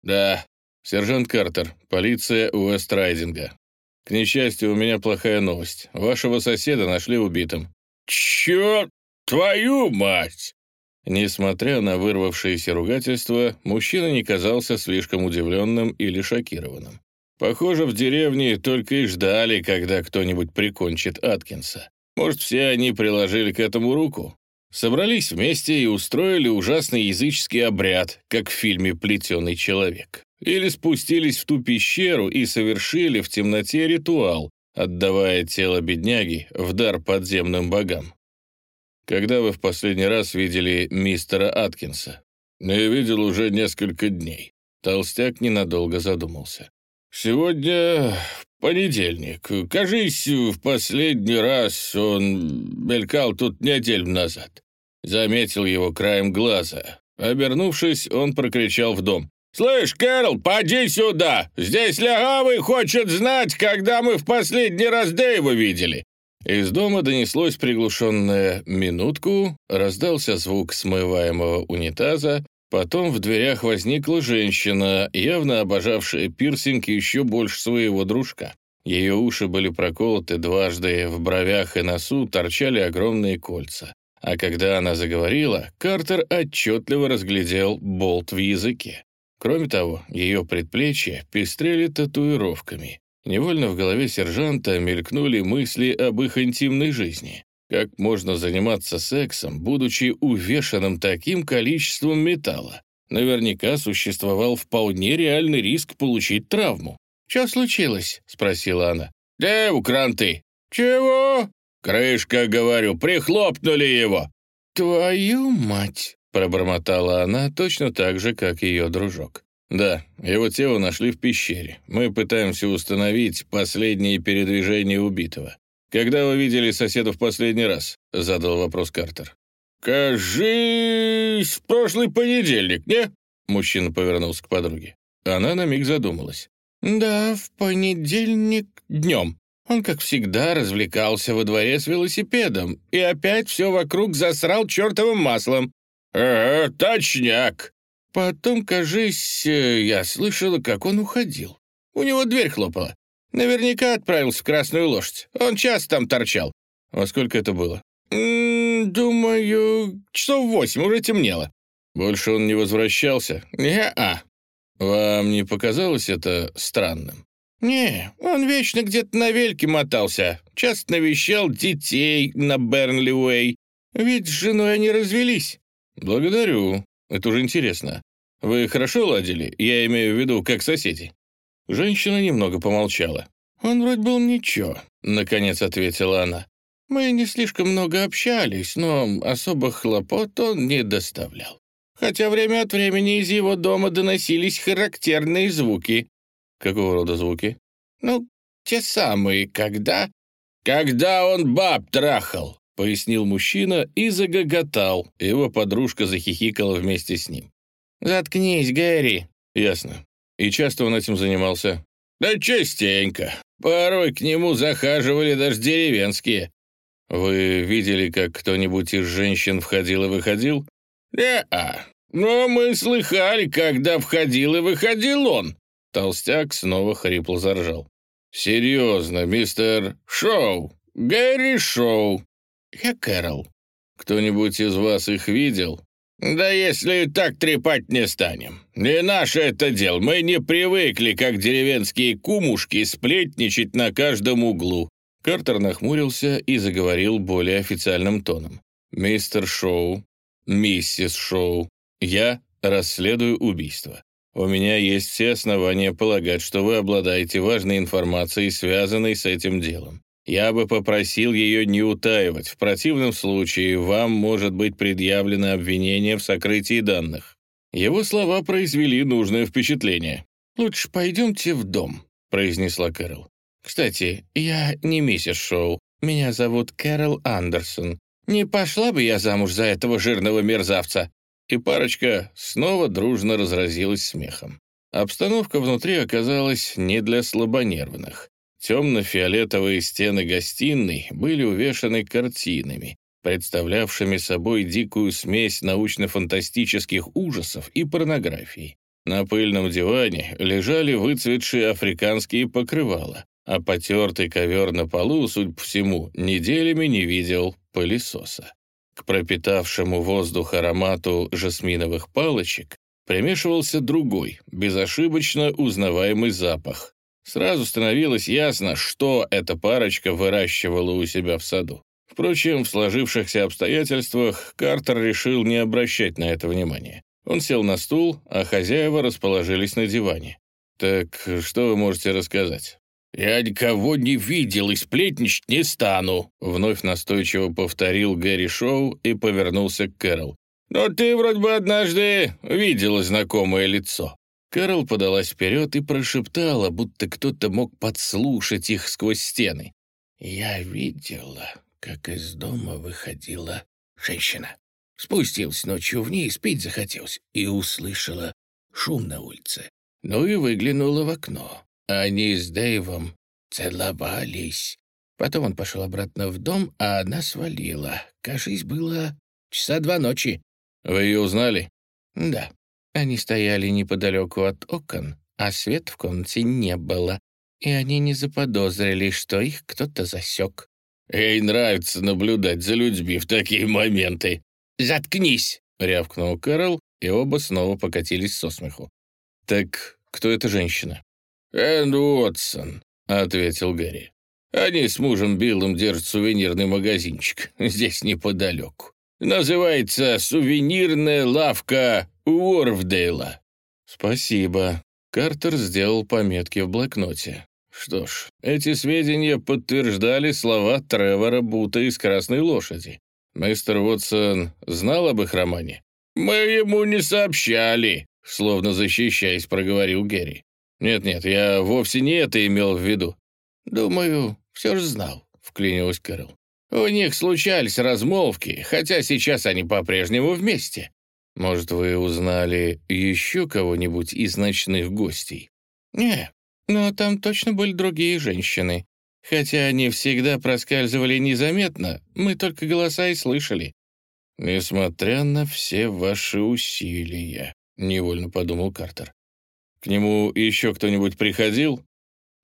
«Да, сержант Картер, полиция Уэст-Райдинга. К несчастью, у меня плохая новость. Вашего соседа нашли убитым». «Чёрт твою мать!» Несмотря на вырвавшееся ругательство, мужчина не казался слишком удивленным или шокированным. Похоже, в деревне только и ждали, когда кто-нибудь прикончит Аткинса. Может, все они приложили к этому руку? Собрались вместе и устроили ужасный языческий обряд, как в фильме «Плетеный человек». Или спустились в ту пещеру и совершили в темноте ритуал, отдавая тело бедняги в дар подземным богам. Когда вы в последний раз видели мистера Аткинса? Я видел уже несколько дней. Толстяк ненадолго задумался. «Сегодня понедельник. Кажись, в последний раз он мелькал тут неделю назад. Заметил его краем глаза. Обернувшись, он прокричал в дом. «Слышь, Кэрол, поди сюда! Здесь лягавый хочет знать, когда мы в последний раз Дэйва видели!» Из дома донеслось приглушенное «минутку», раздался звук смываемого унитаза, Потом в дверях возникла женщина, явно обожавшая пирсинг еще больше своего дружка. Ее уши были проколоты дважды, в бровях и носу торчали огромные кольца. А когда она заговорила, Картер отчетливо разглядел болт в языке. Кроме того, ее предплечья пестрели татуировками. Невольно в голове сержанта мелькнули мысли об их интимной жизни. Как можно заниматься сексом, будучи увешанным таким количеством металла? Наверняка существовал вполне реальный риск получить травму. «Что случилось?» — спросила она. «Да у кранты». «Чего?» «Крышка, говорю, прихлопнули его». «Твою мать!» — пробормотала она точно так же, как ее дружок. «Да, его тело нашли в пещере. Мы пытаемся установить последние передвижения убитого. «Когда вы видели соседа в последний раз?» — задал вопрос Картер. «Кажись, в прошлый понедельник, не?» Мужчина повернулся к подруге. Она на миг задумалась. «Да, в понедельник днем. Он, как всегда, развлекался во дворе с велосипедом и опять все вокруг засрал чертовым маслом». «Ага, точняк!» Потом, кажись, э, я слышала, как он уходил. У него дверь хлопала. Наверняка отправился в Красную Лошадь. Он час там торчал. Во сколько это было? Думаю, часов восемь, уже темнело. Больше он не возвращался? Не-а. Вам не показалось это странным? «Не, он вечно где-то на вельке мотался, часто навещал детей на Бернли-Уэй. Ведь с женой они развелись». «Благодарю, это уже интересно. Вы хорошо ладили? Я имею в виду, как соседи?» Женщина немного помолчала. «Он вроде был ничего», — наконец ответила она. «Мы не слишком много общались, но особых хлопот он не доставлял. Хотя время от времени из его дома доносились характерные звуки». «Какого рода звуки?» «Ну, те самые, когда...» «Когда он баб трахал», — пояснил мужчина и загоготал. Его подружка захихикала вместе с ним. «Заткнись, Гэри». «Ясно. И часто он этим занимался? Да частенько. Порой к нему захаживали даже деревенские. Вы видели, как кто-нибудь из женщин входил и выходил? Не-а. Но мы слыхали, когда входил и выходил он. Толстяк снова хрипло заржал. «Серьезно, мистер Шоу, Гэри Шоу». «Я Кэрол». «Кто-нибудь из вас их видел?» «Да если так трепать не станем. Не наше это дело. Мы не привыкли, как деревенские кумушки, сплетничать на каждом углу». Картер нахмурился и заговорил более официальным тоном. «Мистер Шоу, миссис Шоу, я расследую убийство. У меня есть все основания полагать, что вы обладаете важной информацией, связанной с этим делом. Я бы попросил ее не утаивать. В противном случае вам может быть предъявлено обвинение в сокрытии данных». Его слова произвели нужное впечатление. «Лучше пойдемте в дом», — произнесла Кэрол. «Кстати, я не миссис Шоу. Меня зовут Кэрол Андерсон. Не пошла бы я замуж за этого жирного мерзавца». и парочка снова дружно разразилась смехом. Обстановка внутри оказалась не для слабонервных. Темно-фиолетовые стены гостиной были увешаны картинами, представлявшими собой дикую смесь научно-фантастических ужасов и порнографии. На пыльном диване лежали выцветшие африканские покрывала, а потертый ковер на полу, судя по всему, неделями не видел пылесоса. К пропитавшему воздух аромату жасминовых палочек примешивался другой, безошибочно узнаваемый запах. Сразу становилось ясно, что эта парочка выращивала у себя в саду. Впрочем, в сложившихся обстоятельствах Картер решил не обращать на это внимания. Он сел на стул, а хозяева расположились на диване. «Так что вы можете рассказать?» «Я никого не видел и сплетничать не стану», — вновь настойчиво повторил Гэри Шоу и повернулся к Кэрол. «Но ты вроде бы однажды видела знакомое лицо». Кэрол подалась вперед и прошептала, будто кто-то мог подслушать их сквозь стены. «Я видела, как из дома выходила женщина. Спустилась ночью вниз, пить захотелось, и услышала шум на улице. Ну и выглянула в окно. Они с Дэйвом целовались. Потом он пошел обратно в дом, а она свалила. Кажись, было часа два ночи. Вы ее узнали? Да. Они стояли неподалеку от окон, а свет в комнате не было, и они не заподозрили, что их кто-то засек. Ей нравится наблюдать за людьми в такие моменты. «Заткнись!» — рявкнул Кэрол, и оба снова покатились со смеху. «Так кто эта женщина?» «Энн Уотсон», — ответил Гэри. «Они с мужем Биллом держат сувенирный магазинчик здесь неподалеку. Называется «Сувенирная лавка Уорфдейла». «Спасибо». Картер сделал пометки в блокноте. Что ж, эти сведения подтверждали слова Тревора Бута из «Красной лошади». Мистер Уотсон знал об их романе? «Мы ему не сообщали», — словно защищаясь, проговорил Герри. «Нет-нет, я вовсе не это имел в виду». «Думаю, все же знал», — вклинилась Кэрол. «У них случались размолвки, хотя сейчас они по-прежнему вместе». «Может, вы узнали еще кого-нибудь из ночных гостей?» «Не, но там точно были другие женщины. Хотя они всегда проскальзывали незаметно, мы только голоса и слышали. «Несмотря на все ваши усилия», — невольно подумал Картер. «К нему еще кто-нибудь приходил?»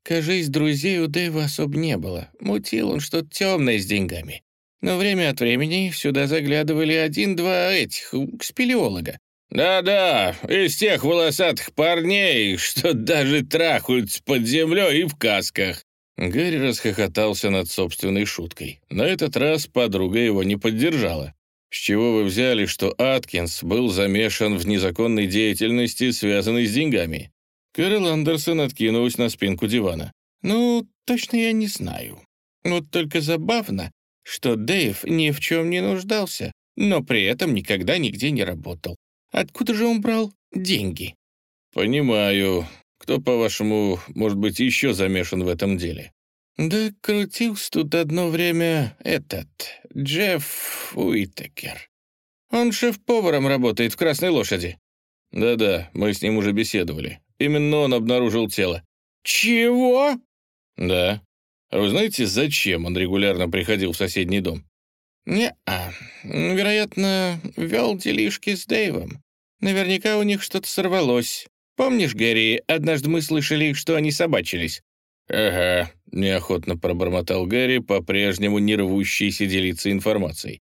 Кажись, друзей у Дэйва особо не было. Мутил он что-то темное с деньгами. Но время от времени сюда заглядывали один-два этих, спелеолога. «Да-да, из тех волосатых парней, что даже трахаются под землей и в касках». Гарри расхохотался над собственной шуткой. На этот раз подруга его не поддержала. «С чего вы взяли, что Аткинс был замешан в незаконной деятельности, связанной с деньгами?» Кэрол Андерсон откинулась на спинку дивана. «Ну, точно я не знаю. Вот только забавно, что Дэйв ни в чем не нуждался, но при этом никогда нигде не работал. Откуда же он брал деньги?» «Понимаю. Кто, по-вашему, может быть, еще замешан в этом деле?» «Да крутился тут одно время этот, Джефф Уитекер. Он шеф-поваром работает в «Красной лошади». «Да-да, мы с ним уже беседовали. Именно он обнаружил тело». «Чего?» «Да. А вы знаете, зачем он регулярно приходил в соседний дом?» «Не-а. Вероятно, вел делишки с Дэйвом. Наверняка у них что-то сорвалось. Помнишь, Гэри, однажды мы слышали, что они собачились?» «Ага», — неохотно пробормотал Гэри, по-прежнему не рвущийся делиться информацией.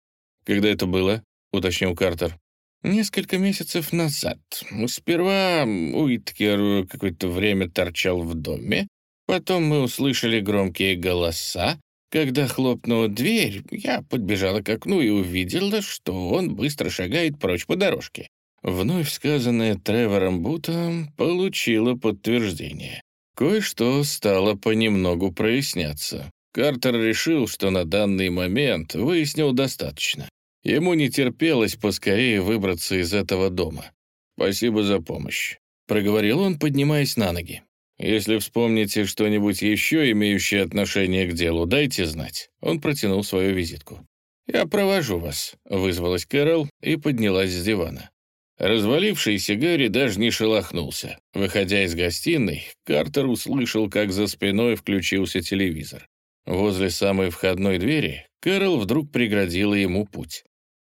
«Когда это было?» — уточнил Картер. «Несколько месяцев назад. Сперва Уиткер какое-то время торчал в доме, потом мы услышали громкие голоса. Когда хлопнула дверь, я подбежала к окну и увидела, что он быстро шагает прочь по дорожке. Вновь сказанное Тревором Бутом получило подтверждение. Кое-что стало понемногу проясняться. Картер решил, что на данный момент выяснил достаточно. Ему не терпелось поскорее выбраться из этого дома. «Спасибо за помощь», — проговорил он, поднимаясь на ноги. «Если вспомните что-нибудь еще, имеющее отношение к делу, дайте знать». Он протянул свою визитку. «Я провожу вас», — вызвалась Кэрол и поднялась с дивана. Развалившийся Гарри даже не шелохнулся. Выходя из гостиной, Картер услышал, как за спиной включился телевизор. Возле самой входной двери Кэрол вдруг преградила ему путь.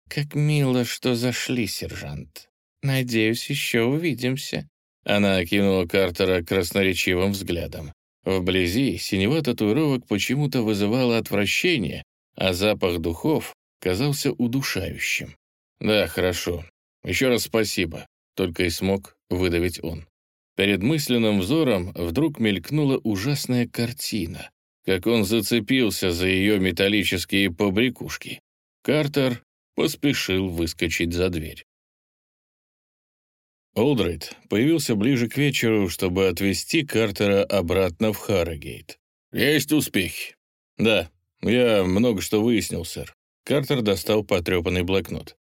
«Как мило, что зашли, сержант. Надеюсь, еще увидимся». Она окинула Картера красноречивым взглядом. Вблизи синева татуировок почему-то вызывала отвращение, а запах духов казался удушающим. «Да, хорошо. Еще раз спасибо», — только и смог выдавить он. Перед мысленным взором вдруг мелькнула ужасная картина, как он зацепился за ее металлические побрякушки. Картер поспешил выскочить за дверь. Олдрейд появился ближе к вечеру, чтобы отвезти Картера обратно в Харрогейт. «Есть успехи?» «Да, я много что выяснил, сэр». Картер достал потрепанный блокнот.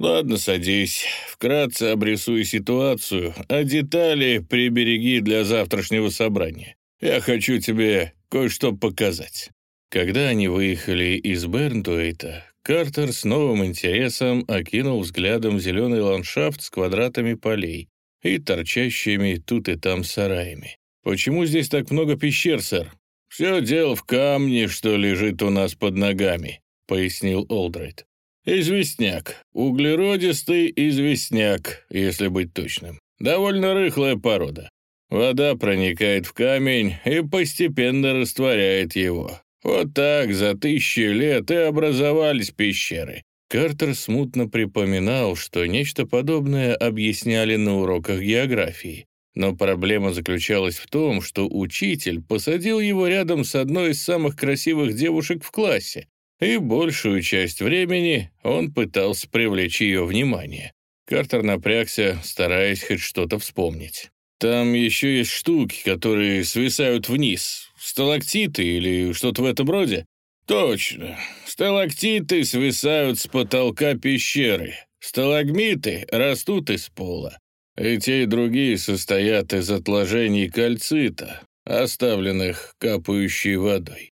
«Ладно, садись. Вкратце обрисуй ситуацию, а детали прибереги для завтрашнего собрания. Я хочу тебе кое-что показать». Когда они выехали из Бернтуэйта, Картер с новым интересом окинул взглядом зеленый ландшафт с квадратами полей и торчащими тут и там сараями. «Почему здесь так много пещер, сэр?» «Все дело в камне, что лежит у нас под ногами», — пояснил Олдрайт. «Известняк. Углеродистый известняк, если быть точным. Довольно рыхлая порода. Вода проникает в камень и постепенно растворяет его. Вот так за тысячи лет и образовались пещеры. Картер смутно припоминал, что нечто подобное объясняли на уроках географии. Но проблема заключалась в том, что учитель посадил его рядом с одной из самых красивых девушек в классе, и большую часть времени он пытался привлечь ее внимание. Картер напрягся, стараясь хоть что-то вспомнить. «Там еще есть штуки, которые свисают вниз, Сталактиты или что-то в этом роде? Точно. Сталактиты свисают с потолка пещеры. Сталагмиты растут из пола. И те, и другие состоят из отложений кальцита, оставленных капающей водой.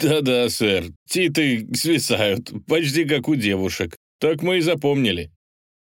«Да-да, сэр, титы свисают, почти как у девушек. Так мы и запомнили».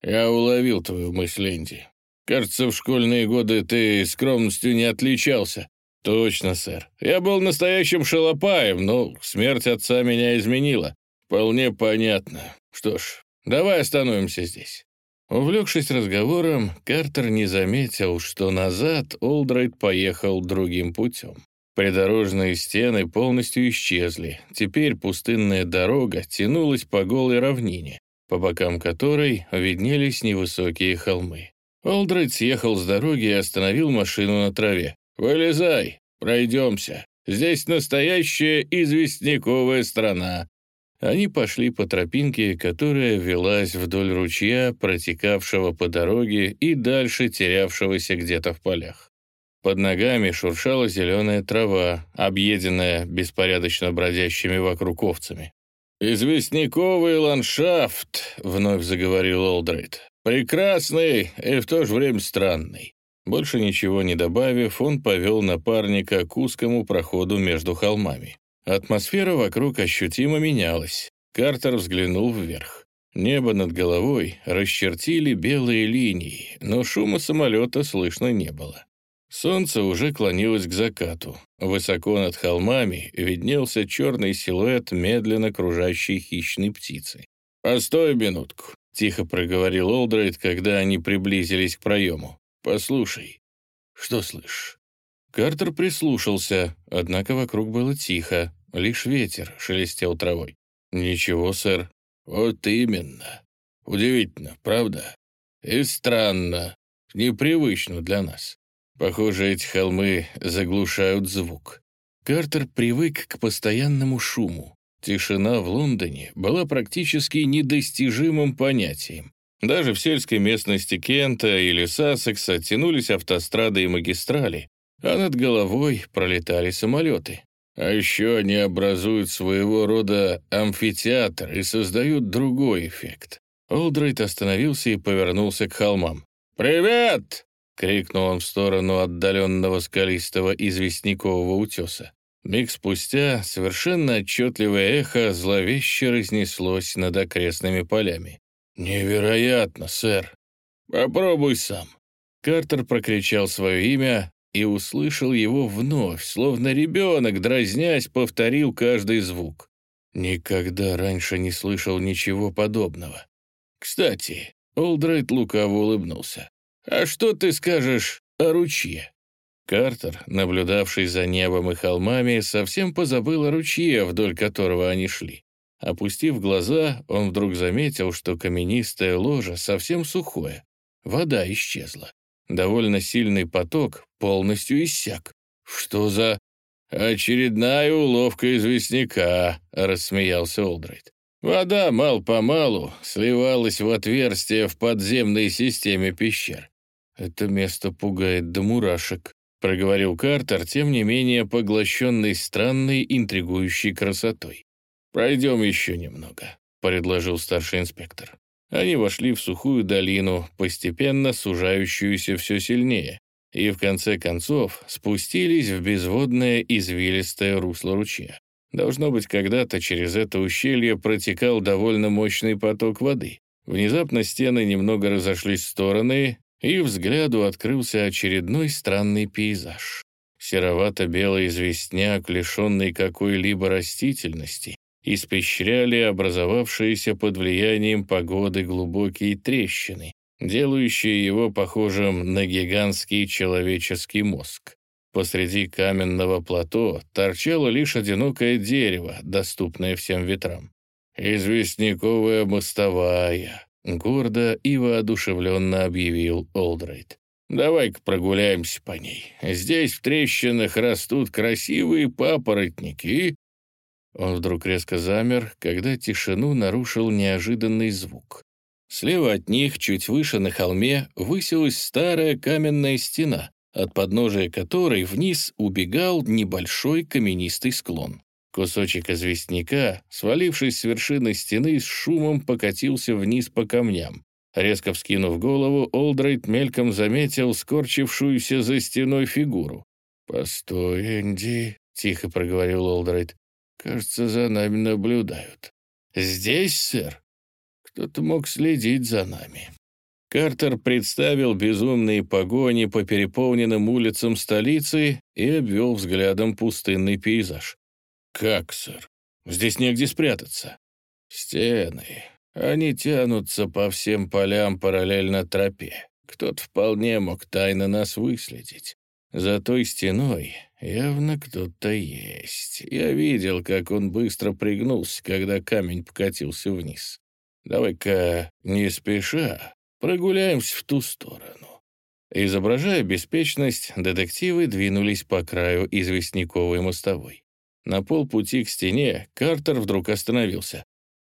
«Я уловил твою мысль, Энди. Кажется, в школьные годы ты скромностью не отличался. «Точно, сэр. Я был настоящим шалопаем, но смерть отца меня изменила. Вполне понятно. Что ж, давай остановимся здесь». Увлекшись разговором, Картер не заметил, что назад Олдрайт поехал другим путем. Придорожные стены полностью исчезли. Теперь пустынная дорога тянулась по голой равнине, по бокам которой виднелись невысокие холмы. Олдрайт съехал с дороги и остановил машину на траве. «Вылезай, пройдемся. Здесь настоящая известняковая страна». Они пошли по тропинке, которая велась вдоль ручья, протекавшего по дороге и дальше терявшегося где-то в полях. Под ногами шуршала зеленая трава, объеденная беспорядочно бродящими вокруг овцами. «Известняковый ландшафт», — вновь заговорил Олдрейд. «Прекрасный и в то же время странный. Больше ничего не добавив, он повел напарника к узкому проходу между холмами. Атмосфера вокруг ощутимо менялась. Картер взглянул вверх. Небо над головой расчертили белые линии, но шума самолета слышно не было. Солнце уже клонилось к закату. Высоко над холмами виднелся черный силуэт медленно кружащей хищной птицы. «Постой минутку», — тихо проговорил Олдрейд, когда они приблизились к проему. «Послушай, что слышишь?» Картер прислушался, однако вокруг было тихо, лишь ветер шелестел травой. «Ничего, сэр». «Вот именно. Удивительно, правда? И странно, непривычно для нас. Похоже, эти холмы заглушают звук». Картер привык к постоянному шуму. Тишина в Лондоне была практически недостижимым понятием. Даже в сельской местности Кента или Сассекса тянулись автострады и магистрали, а над головой пролетали самолеты. А еще они образуют своего рода амфитеатр и создают другой эффект. Олдрейт остановился и повернулся к холмам. «Привет!» — крикнул он в сторону отдаленного скалистого известнякового утеса. Миг спустя совершенно отчетливое эхо зловеще разнеслось над окрестными полями. «Невероятно, сэр!» Попробуй сам». Картер прокричал свое имя и услышал его вновь, словно ребенок, дразнясь, повторил каждый звук. Никогда раньше не слышал ничего подобного. «Кстати», — Олдрайт лукаво улыбнулся, «а что ты скажешь о ручье?» Картер, наблюдавший за небом и холмами, совсем позабыл о ручье, вдоль которого они шли. Опустив глаза, он вдруг заметил, что каменистое ложе совсем сухое. Вода исчезла. Довольно сильный поток полностью иссяк. «Что за...» «Очередная уловка известняка», — рассмеялся Олдрайт. Вода мал-помалу сливалась в отверстия в подземной системе пещер. «Это место пугает до мурашек», — проговорил Картер, тем не менее поглощенный странной интригующей красотой. «Пройдем еще немного», — предложил старший инспектор. Они вошли в сухую долину, постепенно сужающуюся все сильнее, и в конце концов спустились в безводное извилистое русло ручья. Должно быть, когда-то через это ущелье протекал довольно мощный поток воды. Внезапно стены немного разошлись в стороны, и взгляду открылся очередной странный пейзаж. Серовато-белый известняк, лишенный какой-либо растительности, испещряли образовавшиеся под влиянием погоды глубокие трещины, делающие его похожим на гигантский человеческий мозг. Посреди каменного плато торчало лишь одинокое дерево, доступное всем ветрам. «Известняковая мостовая», — гордо и воодушевленно объявил Олдрейд. «Давай-ка прогуляемся по ней. Здесь в трещинах растут красивые папоротники он вдруг резко замер, когда тишину нарушил неожиданный звук. Слева от них, чуть выше на холме, высилась старая каменная стена, от подножия которой вниз убегал небольшой каменистый склон. Кусочек известняка, свалившись с вершины стены, с шумом покатился вниз по камням. Резко вскинув голову, Олдрейд мельком заметил скорчившуюся за стеной фигуру. «Постой, Энди», — тихо проговорил Олдрейд. Кажется, за нами наблюдают. Здесь, сэр? Кто-то мог следить за нами. Картер представил безумные погони по переполненным улицам столицы и обвел взглядом пустынный пейзаж. «Как, сэр? Здесь негде спрятаться». «Стены. Они тянутся по всем полям параллельно тропе. Кто-то вполне мог тайно нас выследить. За той стеной явно кто-то есть. Я видел, как он быстро пригнулся, когда камень покатился вниз. Давай-ка, не спеша, прогуляемся в ту сторону. Изображая беспечность, детективы двинулись по краю известняковой мостовой. На полпути к стене Картер вдруг остановился.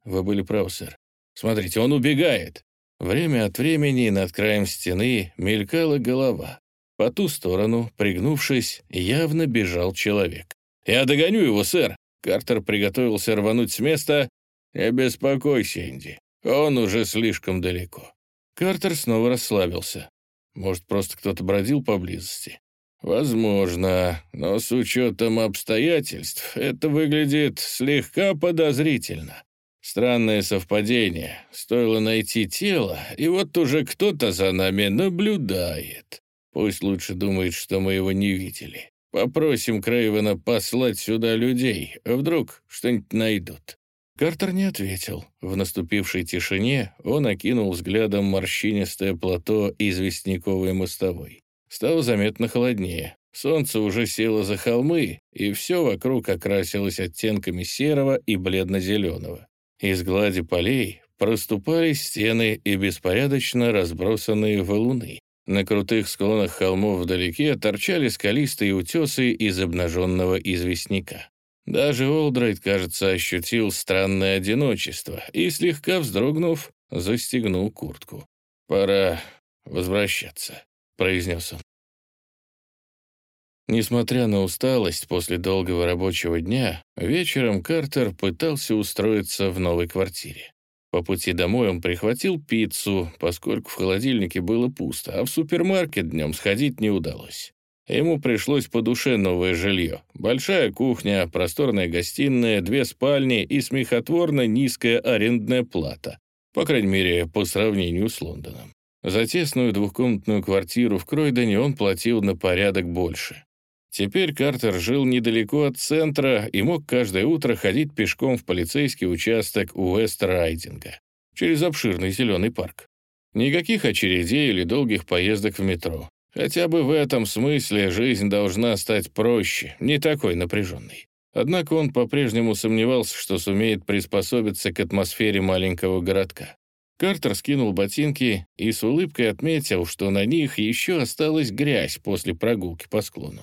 «Вы были правы, сэр. Смотрите, он убегает!» Время от времени над краем стены мелькала голова. По ту сторону, пригнувшись, явно бежал человек. «Я догоню его, сэр!» Картер приготовился рвануть с места. «Не беспокойся, Энди, он уже слишком далеко». Картер снова расслабился. Может, просто кто-то бродил поблизости? Возможно, но с учетом обстоятельств это выглядит слегка подозрительно. Странное совпадение. Стоило найти тело, и вот уже кто-то за нами наблюдает. Пусть лучше думает, что мы его не видели. Попросим Крейвена послать сюда людей, вдруг что-нибудь найдут». Картер не ответил. В наступившей тишине он окинул взглядом морщинистое плато известняковой мостовой. Стало заметно холоднее. Солнце уже село за холмы, и все вокруг окрасилось оттенками серого и бледно-зеленого. Из глади полей проступали стены и беспорядочно разбросанные валуны, на крутых склонах холмов вдалеке торчали скалистые утесы из обнаженного известняка. Даже Олдрайт, кажется, ощутил странное одиночество и, слегка вздрогнув, застегнул куртку. «Пора возвращаться», — произнес он. Несмотря на усталость после долгого рабочего дня, вечером Картер пытался устроиться в новой квартире. По пути домой он прихватил пиццу, поскольку в холодильнике было пусто, а в супермаркет днем сходить не удалось. Ему пришлось по душе новое жилье. Большая кухня, просторная гостиная, две спальни и смехотворно низкая арендная плата. По крайней мере, по сравнению с Лондоном. За тесную двухкомнатную квартиру в Кройдоне он платил на порядок больше. Теперь Картер жил недалеко от центра и мог каждое утро ходить пешком в полицейский участок Уэст-Райдинга через обширный зеленый парк. Никаких очередей или долгих поездок в метро. Хотя бы в этом смысле жизнь должна стать проще, не такой напряженной. Однако он по-прежнему сомневался, что сумеет приспособиться к атмосфере маленького городка. Картер скинул ботинки и с улыбкой отметил, что на них еще осталась грязь после прогулки по склону.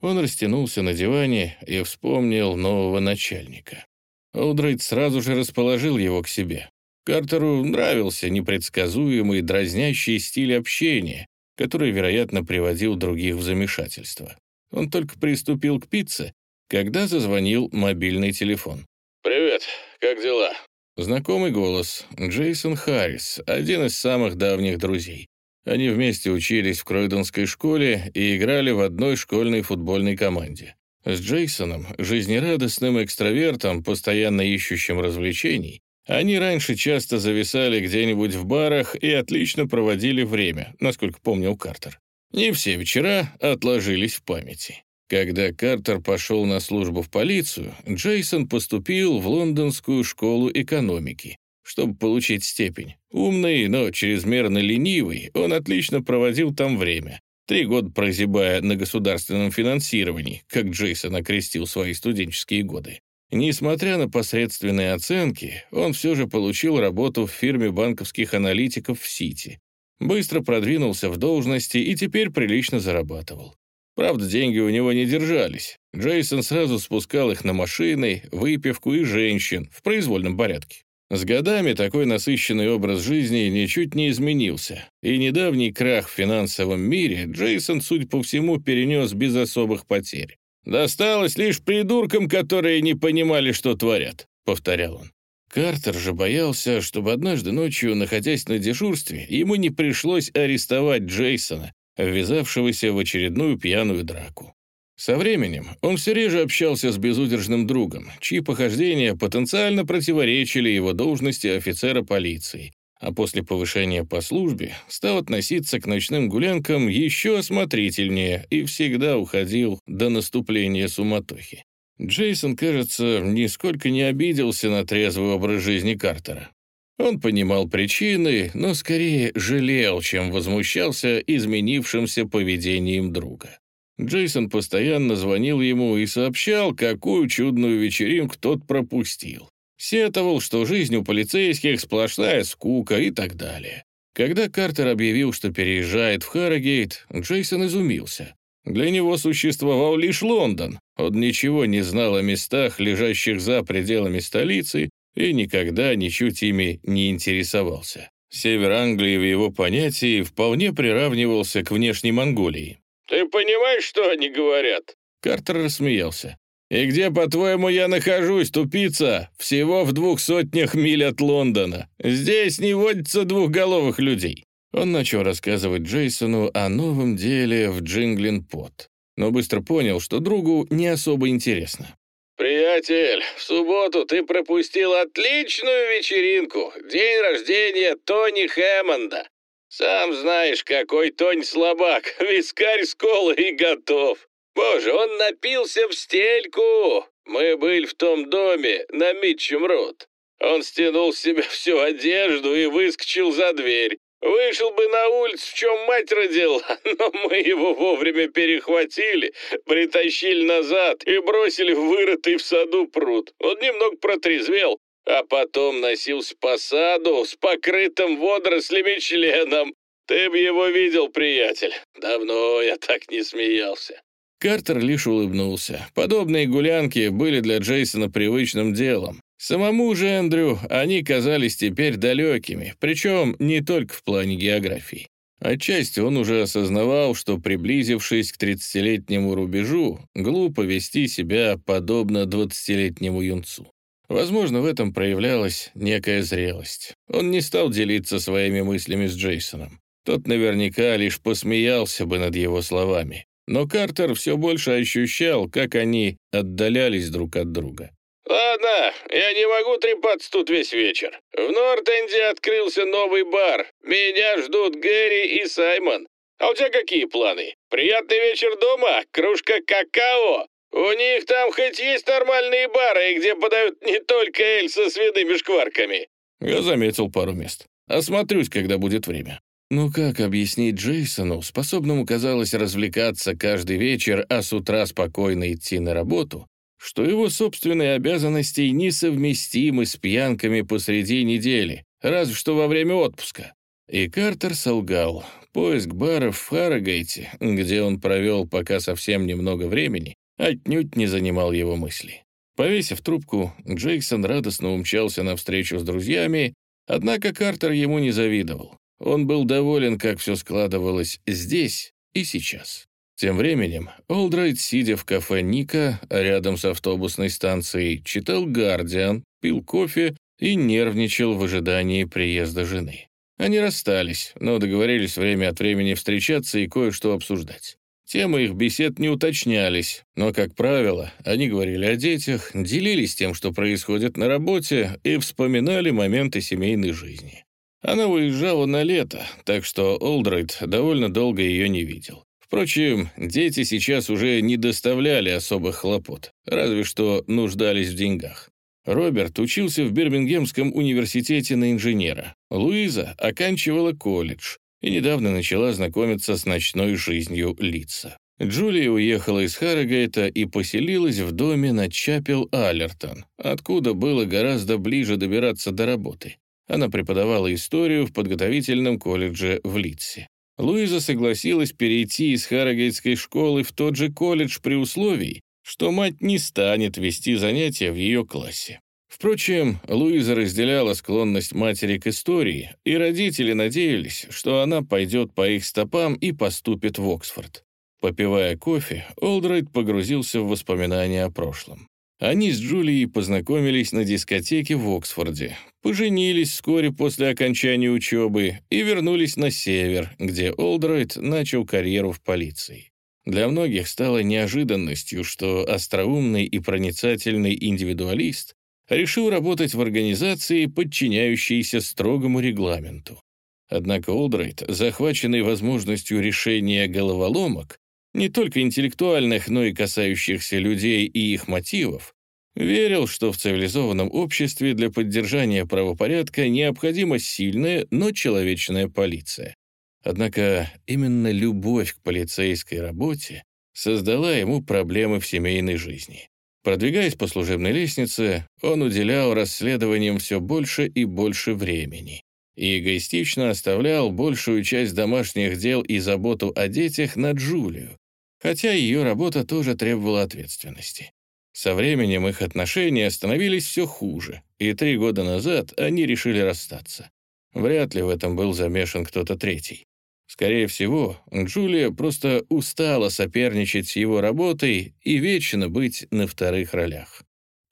Он растянулся на диване и вспомнил нового начальника. Олдрейд сразу же расположил его к себе. Картеру нравился непредсказуемый, дразнящий стиль общения, который, вероятно, приводил других в замешательство. Он только приступил к пицце, когда зазвонил мобильный телефон. «Привет, как дела?» Знакомый голос. Джейсон Харрис, один из самых давних друзей. Они вместе учились в Кройдонской школе и играли в одной школьной футбольной команде. С Джейсоном, жизнерадостным экстравертом, постоянно ищущим развлечений, они раньше часто зависали где-нибудь в барах и отлично проводили время, насколько помнил Картер. Не все вечера отложились в памяти. Когда Картер пошел на службу в полицию, Джейсон поступил в лондонскую школу экономики, чтобы получить степень. Умный, но чрезмерно ленивый, он отлично проводил там время. Три года прозябая на государственном финансировании, как Джейсон окрестил свои студенческие годы. Несмотря на посредственные оценки, он все же получил работу в фирме банковских аналитиков в Сити. Быстро продвинулся в должности и теперь прилично зарабатывал. Правда, деньги у него не держались. Джейсон сразу спускал их на машины, выпивку и женщин в произвольном порядке. С годами такой насыщенный образ жизни ничуть не изменился, и недавний крах в финансовом мире Джейсон, судя по всему, перенес без особых потерь. «Досталось лишь придуркам, которые не понимали, что творят», — повторял он. Картер же боялся, чтобы однажды ночью, находясь на дежурстве, ему не пришлось арестовать Джейсона, ввязавшегося в очередную пьяную драку. Со временем он все реже общался с безудержным другом, чьи похождения потенциально противоречили его должности офицера полиции, а после повышения по службе стал относиться к ночным гулянкам еще осмотрительнее и всегда уходил до наступления суматохи. Джейсон, кажется, нисколько не обиделся на трезвый образ жизни Картера. Он понимал причины, но скорее жалел, чем возмущался изменившимся поведением друга. Джейсон постоянно звонил ему и сообщал, какую чудную вечеринку тот пропустил. Сетовал, что жизнь у полицейских сплошная скука и так далее. Когда Картер объявил, что переезжает в Харрогейт, Джейсон изумился. Для него существовал лишь Лондон. Он ничего не знал о местах, лежащих за пределами столицы, и никогда ничуть ими не интересовался. Север Англии в его понятии вполне приравнивался к внешней Монголии. «Ты понимаешь, что они говорят?» Картер рассмеялся. «И где, по-твоему, я нахожусь, тупица? Всего в двух сотнях миль от Лондона. Здесь не водится двухголовых людей». Он начал рассказывать Джейсону о новом деле в Джинглин-Пот, но быстро понял, что другу не особо интересно. «Приятель, в субботу ты пропустил отличную вечеринку. День рождения Тони Хэммонда. Сам знаешь, какой Тонь слабак. Вискарь с колой и готов. Боже, он напился в стельку! Мы были в том доме на Митчем Рот. Он стянул с себя всю одежду и выскочил за дверь. Вышел бы на улицу, в чем мать родила, но мы его вовремя перехватили, притащили назад и бросили в вырытый в саду пруд. Он немного протрезвел, а потом носился по саду с покрытым водорослями членом. Ты бы его видел, приятель. Давно я так не смеялся. Картер лишь улыбнулся. Подобные гулянки были для Джейсона привычным делом. Самому же Эндрю они казались теперь далекими, причем не только в плане географии. Отчасти он уже осознавал, что, приблизившись к 30-летнему рубежу, глупо вести себя подобно 20-летнему юнцу. Возможно, в этом проявлялась некая зрелость. Он не стал делиться своими мыслями с Джейсоном. Тот наверняка лишь посмеялся бы над его словами. Но Картер все больше ощущал, как они отдалялись друг от друга. «Ладно, я не могу трепаться тут весь вечер. В Нортенде открылся новый бар. Меня ждут Гэри и Саймон. А у тебя какие планы? Приятный вечер дома? Кружка какао? У них там хоть есть нормальные бары, где подают не только эль со свиными шкварками». Я заметил пару мест. Осмотрюсь, когда будет время. Ну как объяснить Джейсону, способному, казалось, развлекаться каждый вечер, а с утра спокойно идти на работу, что его собственные обязанности несовместимы с пьянками посреди недели, разве что во время отпуска. И Картер солгал. Поиск баров в Харрогейте, где он провел пока совсем немного времени, отнюдь не занимал его мысли. Повесив трубку, Джейсон радостно умчался на встречу с друзьями, однако Картер ему не завидовал. Он был доволен, как все складывалось здесь и сейчас. Тем временем Олдрайт, сидя в кафе Ника рядом с автобусной станцией, читал «Гардиан», пил кофе и нервничал в ожидании приезда жены. Они расстались, но договорились время от времени встречаться и кое-что обсуждать. Темы их бесед не уточнялись, но, как правило, они говорили о детях, делились тем, что происходит на работе, и вспоминали моменты семейной жизни. Она уезжала на лето, так что Олдрайт довольно долго ее не видел. Впрочем, дети сейчас уже не доставляли особых хлопот, разве что нуждались в деньгах. Роберт учился в Бирмингемском университете на инженера. Луиза оканчивала колледж и недавно начала знакомиться с ночной жизнью лица. Джулия уехала из Харрогейта и поселилась в доме на Чапел-Аллертон, откуда было гораздо ближе добираться до работы. Она преподавала историю в подготовительном колледже в Литсе. Луиза согласилась перейти из Харрогейтской школы в тот же колледж при условии, что мать не станет вести занятия в ее классе. Впрочем, Луиза разделяла склонность матери к истории, и родители надеялись, что она пойдет по их стопам и поступит в Оксфорд. Попивая кофе, Олдрайт погрузился в воспоминания о прошлом. Они с Джулией познакомились на дискотеке в Оксфорде, поженились вскоре после окончания учебы и вернулись на север, где Олдройд начал карьеру в полиции. Для многих стало неожиданностью, что остроумный и проницательный индивидуалист решил работать в организации, подчиняющейся строгому регламенту. Однако Олдрайт, захваченный возможностью решения головоломок, не только интеллектуальных, но и касающихся людей и их мотивов, верил, что в цивилизованном обществе для поддержания правопорядка необходима сильная, но человечная полиция. Однако именно любовь к полицейской работе создала ему проблемы в семейной жизни. Продвигаясь по служебной лестнице, он уделял расследованиям все больше и больше времени и эгоистично оставлял большую часть домашних дел и заботу о детях на Джулию, хотя ее работа тоже требовала ответственности. Со временем их отношения становились все хуже, и три года назад они решили расстаться. Вряд ли в этом был замешан кто-то третий. Скорее всего, Джулия просто устала соперничать с его работой и вечно быть на вторых ролях.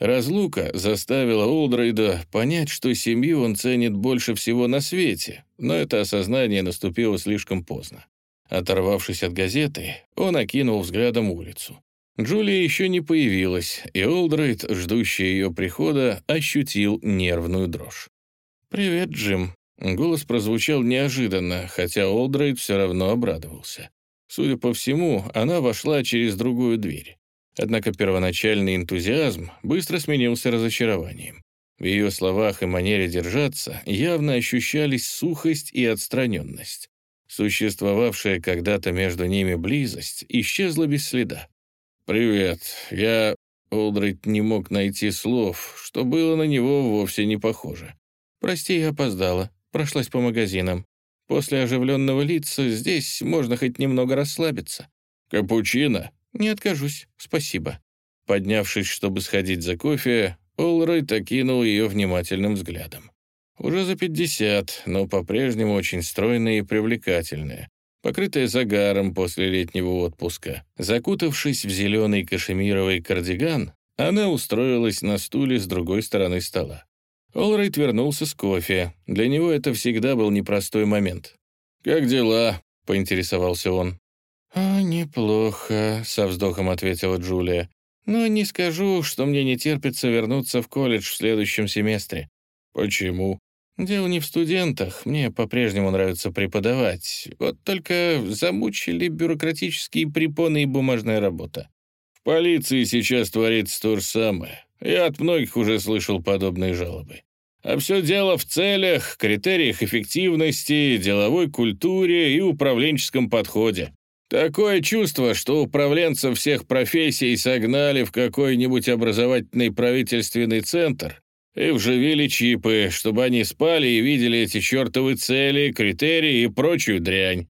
Разлука заставила Олдрейда понять, что семью он ценит больше всего на свете, но это осознание наступило слишком поздно. Оторвавшись от газеты, он окинул взглядом улицу. Джулия еще не появилась, и Олдрейд, ждущий ее прихода, ощутил нервную дрожь. «Привет, Джим». Голос прозвучал неожиданно, хотя Олдрейд все равно обрадовался. Судя по всему, она вошла через другую дверь. Однако первоначальный энтузиазм быстро сменился разочарованием. В ее словах и манере держаться явно ощущались сухость и отстраненность. Существовавшая когда-то между ними близость исчезла без следа. «Привет. Я...» Олдрейд не мог найти слов, что было на него вовсе не похоже. «Прости, я опоздала. Прошлась по магазинам. После оживленного лица здесь можно хоть немного расслабиться». «Капучино?» «Не откажусь, спасибо». Поднявшись, чтобы сходить за кофе, Олрайт окинул ее внимательным взглядом. Уже за пятьдесят, но по-прежнему очень стройная и привлекательная, покрытая загаром после летнего отпуска. Закутавшись в зеленый кашемировый кардиган, она устроилась на стуле с другой стороны стола. Олрайт вернулся с кофе. Для него это всегда был непростой момент. «Как дела?» — поинтересовался он. «А, неплохо», — со вздохом ответила Джулия. Но не скажу, что мне не терпится вернуться в колледж в следующем семестре. Почему? Дело не в студентах, мне по-прежнему нравится преподавать. Вот только замучили бюрократические препоны и бумажная работа. В полиции сейчас творится то же самое. Я от многих уже слышал подобные жалобы. А все дело в целях, критериях эффективности, деловой культуре и управленческом подходе. Такое чувство, что управленцев всех профессий согнали в какой-нибудь образовательный правительственный центр и вживили чипы, чтобы они спали и видели эти чертовы цели, критерии и прочую дрянь.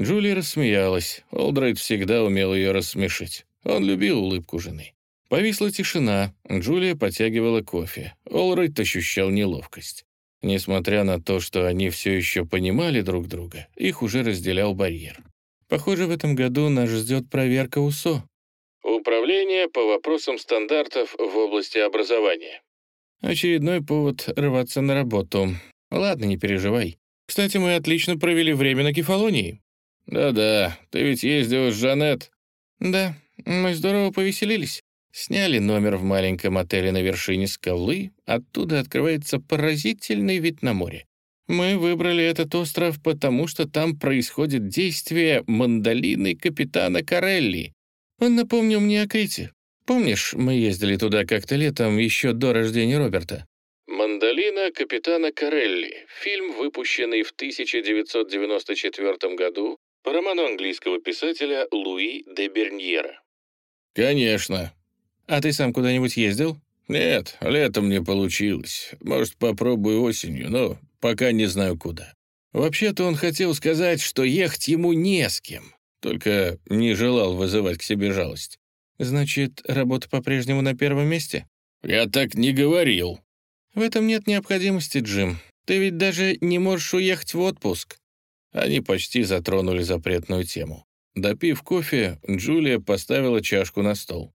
Джулия рассмеялась. Олдрайт всегда умел ее рассмешить. Он любил улыбку жены. Повисла тишина. Джулия потягивала кофе. Олдрайт ощущал неловкость. Несмотря на то, что они все еще понимали друг друга, их уже разделял барьер. Похоже, в этом году нас ждет проверка УСО. Управление по вопросам стандартов в области образования. Очередной повод рваться на работу. Ладно, не переживай. Кстати, мы отлично провели время на Кефалонии. Да-да, ты ведь ездил с Жанет. Да, мы здорово повеселились. Сняли номер в маленьком отеле на вершине скалы, оттуда открывается поразительный вид на море. Мы выбрали этот остров, потому что там происходит действие мандолины капитана Карелли. Он напомнил мне о Крите. Помнишь, мы ездили туда как-то летом, еще до рождения Роберта? «Мандолина капитана Карелли» — фильм, выпущенный в 1994 году по роману английского писателя Луи де Берньера. «Конечно». «А ты сам куда-нибудь ездил?» «Нет, летом не получилось. Может, попробую осенью, но пока не знаю куда». Вообще-то он хотел сказать, что ехать ему не с кем, только не желал вызывать к себе жалость. «Значит, работа по-прежнему на первом месте?» «Я так не говорил». «В этом нет необходимости, Джим. Ты ведь даже не можешь уехать в отпуск». Они почти затронули запретную тему. Допив кофе, Джулия поставила чашку на стол.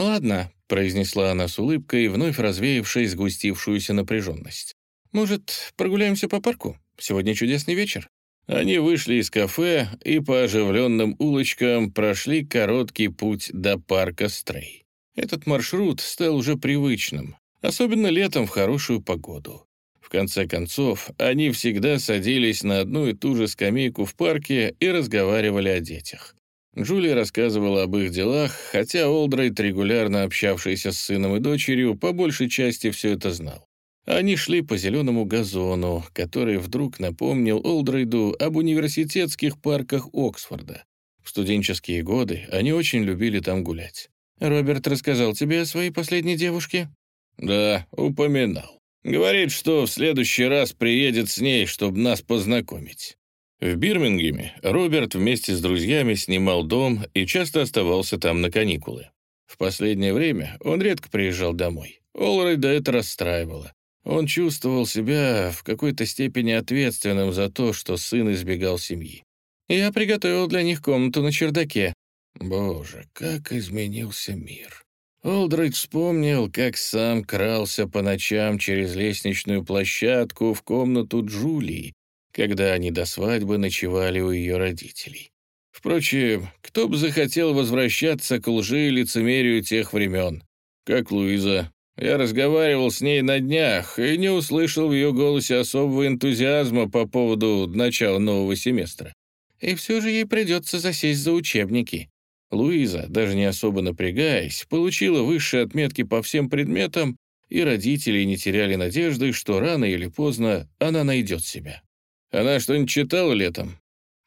«Ладно», — произнесла она с улыбкой, вновь развеявшей сгустившуюся напряженность. «Может, прогуляемся по парку? Сегодня чудесный вечер». Они вышли из кафе и по оживленным улочкам прошли короткий путь до парка Стрей. Этот маршрут стал уже привычным, особенно летом в хорошую погоду. В конце концов, они всегда садились на одну и ту же скамейку в парке и разговаривали о детях. Джулия рассказывала об их делах, хотя Олдрейд, регулярно общавшийся с сыном и дочерью, по большей части все это знал. Они шли по зеленому газону, который вдруг напомнил Олдрейду об университетских парках Оксфорда. В студенческие годы они очень любили там гулять. «Роберт рассказал тебе о своей последней девушке?» «Да, упоминал. Говорит, что в следующий раз приедет с ней, чтобы нас познакомить». В Бирмингеме Роберт вместе с друзьями снимал дом и часто оставался там на каникулы. В последнее время он редко приезжал домой. Олрайда это расстраивало. Он чувствовал себя в какой-то степени ответственным за то, что сын избегал семьи. «Я приготовил для них комнату на чердаке». Боже, как изменился мир. Олдрейд вспомнил, как сам крался по ночам через лестничную площадку в комнату Джулии, когда они до свадьбы ночевали у ее родителей. Впрочем, кто бы захотел возвращаться к лжи и лицемерию тех времен? Как Луиза. Я разговаривал с ней на днях и не услышал в ее голосе особого энтузиазма по поводу начала нового семестра. И все же ей придется засесть за учебники. Луиза, даже не особо напрягаясь, получила высшие отметки по всем предметам, и родители не теряли надежды, что рано или поздно она найдет себя. Она что-нибудь читала летом?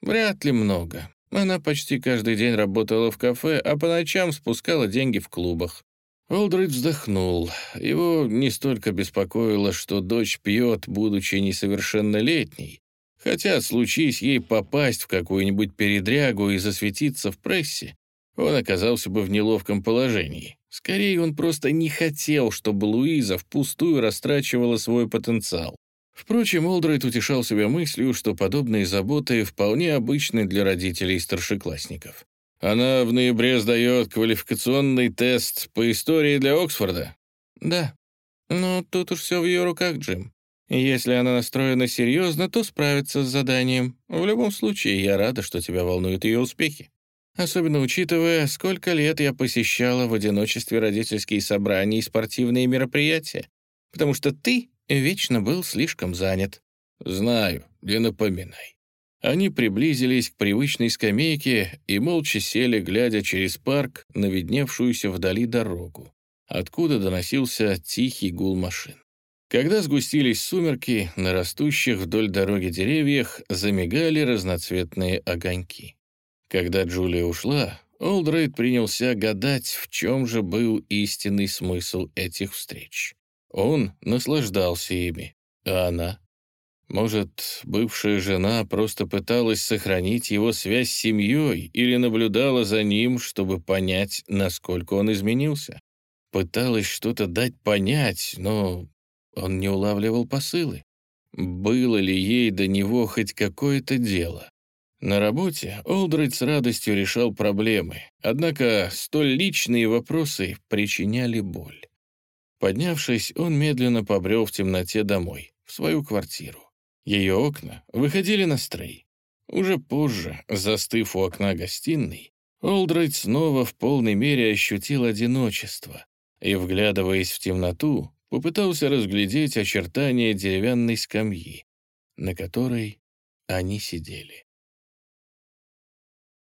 Вряд ли много. Она почти каждый день работала в кафе, а по ночам спускала деньги в клубах. Олдрид вздохнул. Его не столько беспокоило, что дочь пьет, будучи несовершеннолетней. Хотя, случись ей попасть в какую-нибудь передрягу и засветиться в прессе, он оказался бы в неловком положении. Скорее, он просто не хотел, чтобы Луиза впустую растрачивала свой потенциал. Впрочем, Олдрайт утешал себя мыслью, что подобные заботы вполне обычны для родителей старшеклассников. Она в ноябре сдает квалификационный тест по истории для Оксфорда? Да. Но тут уж все в ее руках, Джим. Если она настроена серьезно, то справится с заданием. В любом случае, я рада, что тебя волнуют ее успехи. особенно учитывая, сколько лет я посещала в одиночестве родительские собрания и спортивные мероприятия, потому что ты вечно был слишком занят». «Знаю, не напоминай». Они приблизились к привычной скамейке и молча сели, глядя через парк на видневшуюся вдали дорогу, откуда доносился тихий гул машин. Когда сгустились сумерки, на растущих вдоль дороги деревьях замигали разноцветные огоньки. Когда Джулия ушла, Олдрейд принялся гадать, в чем же был истинный смысл этих встреч. Он наслаждался ими, а она? Может, бывшая жена просто пыталась сохранить его связь с семьей или наблюдала за ним, чтобы понять, насколько он изменился? Пыталась что-то дать понять, но он не улавливал посылы. Было ли ей до него хоть какое-то дело? На работе Олдрид с радостью решал проблемы, однако столь личные вопросы причиняли боль. Поднявшись, он медленно побрел в темноте домой, в свою квартиру. Ее окна выходили на стрей. Уже позже, застыв у окна гостиной, Олдрид снова в полной мере ощутил одиночество и, вглядываясь в темноту, попытался разглядеть очертания деревянной скамьи, на которой они сидели.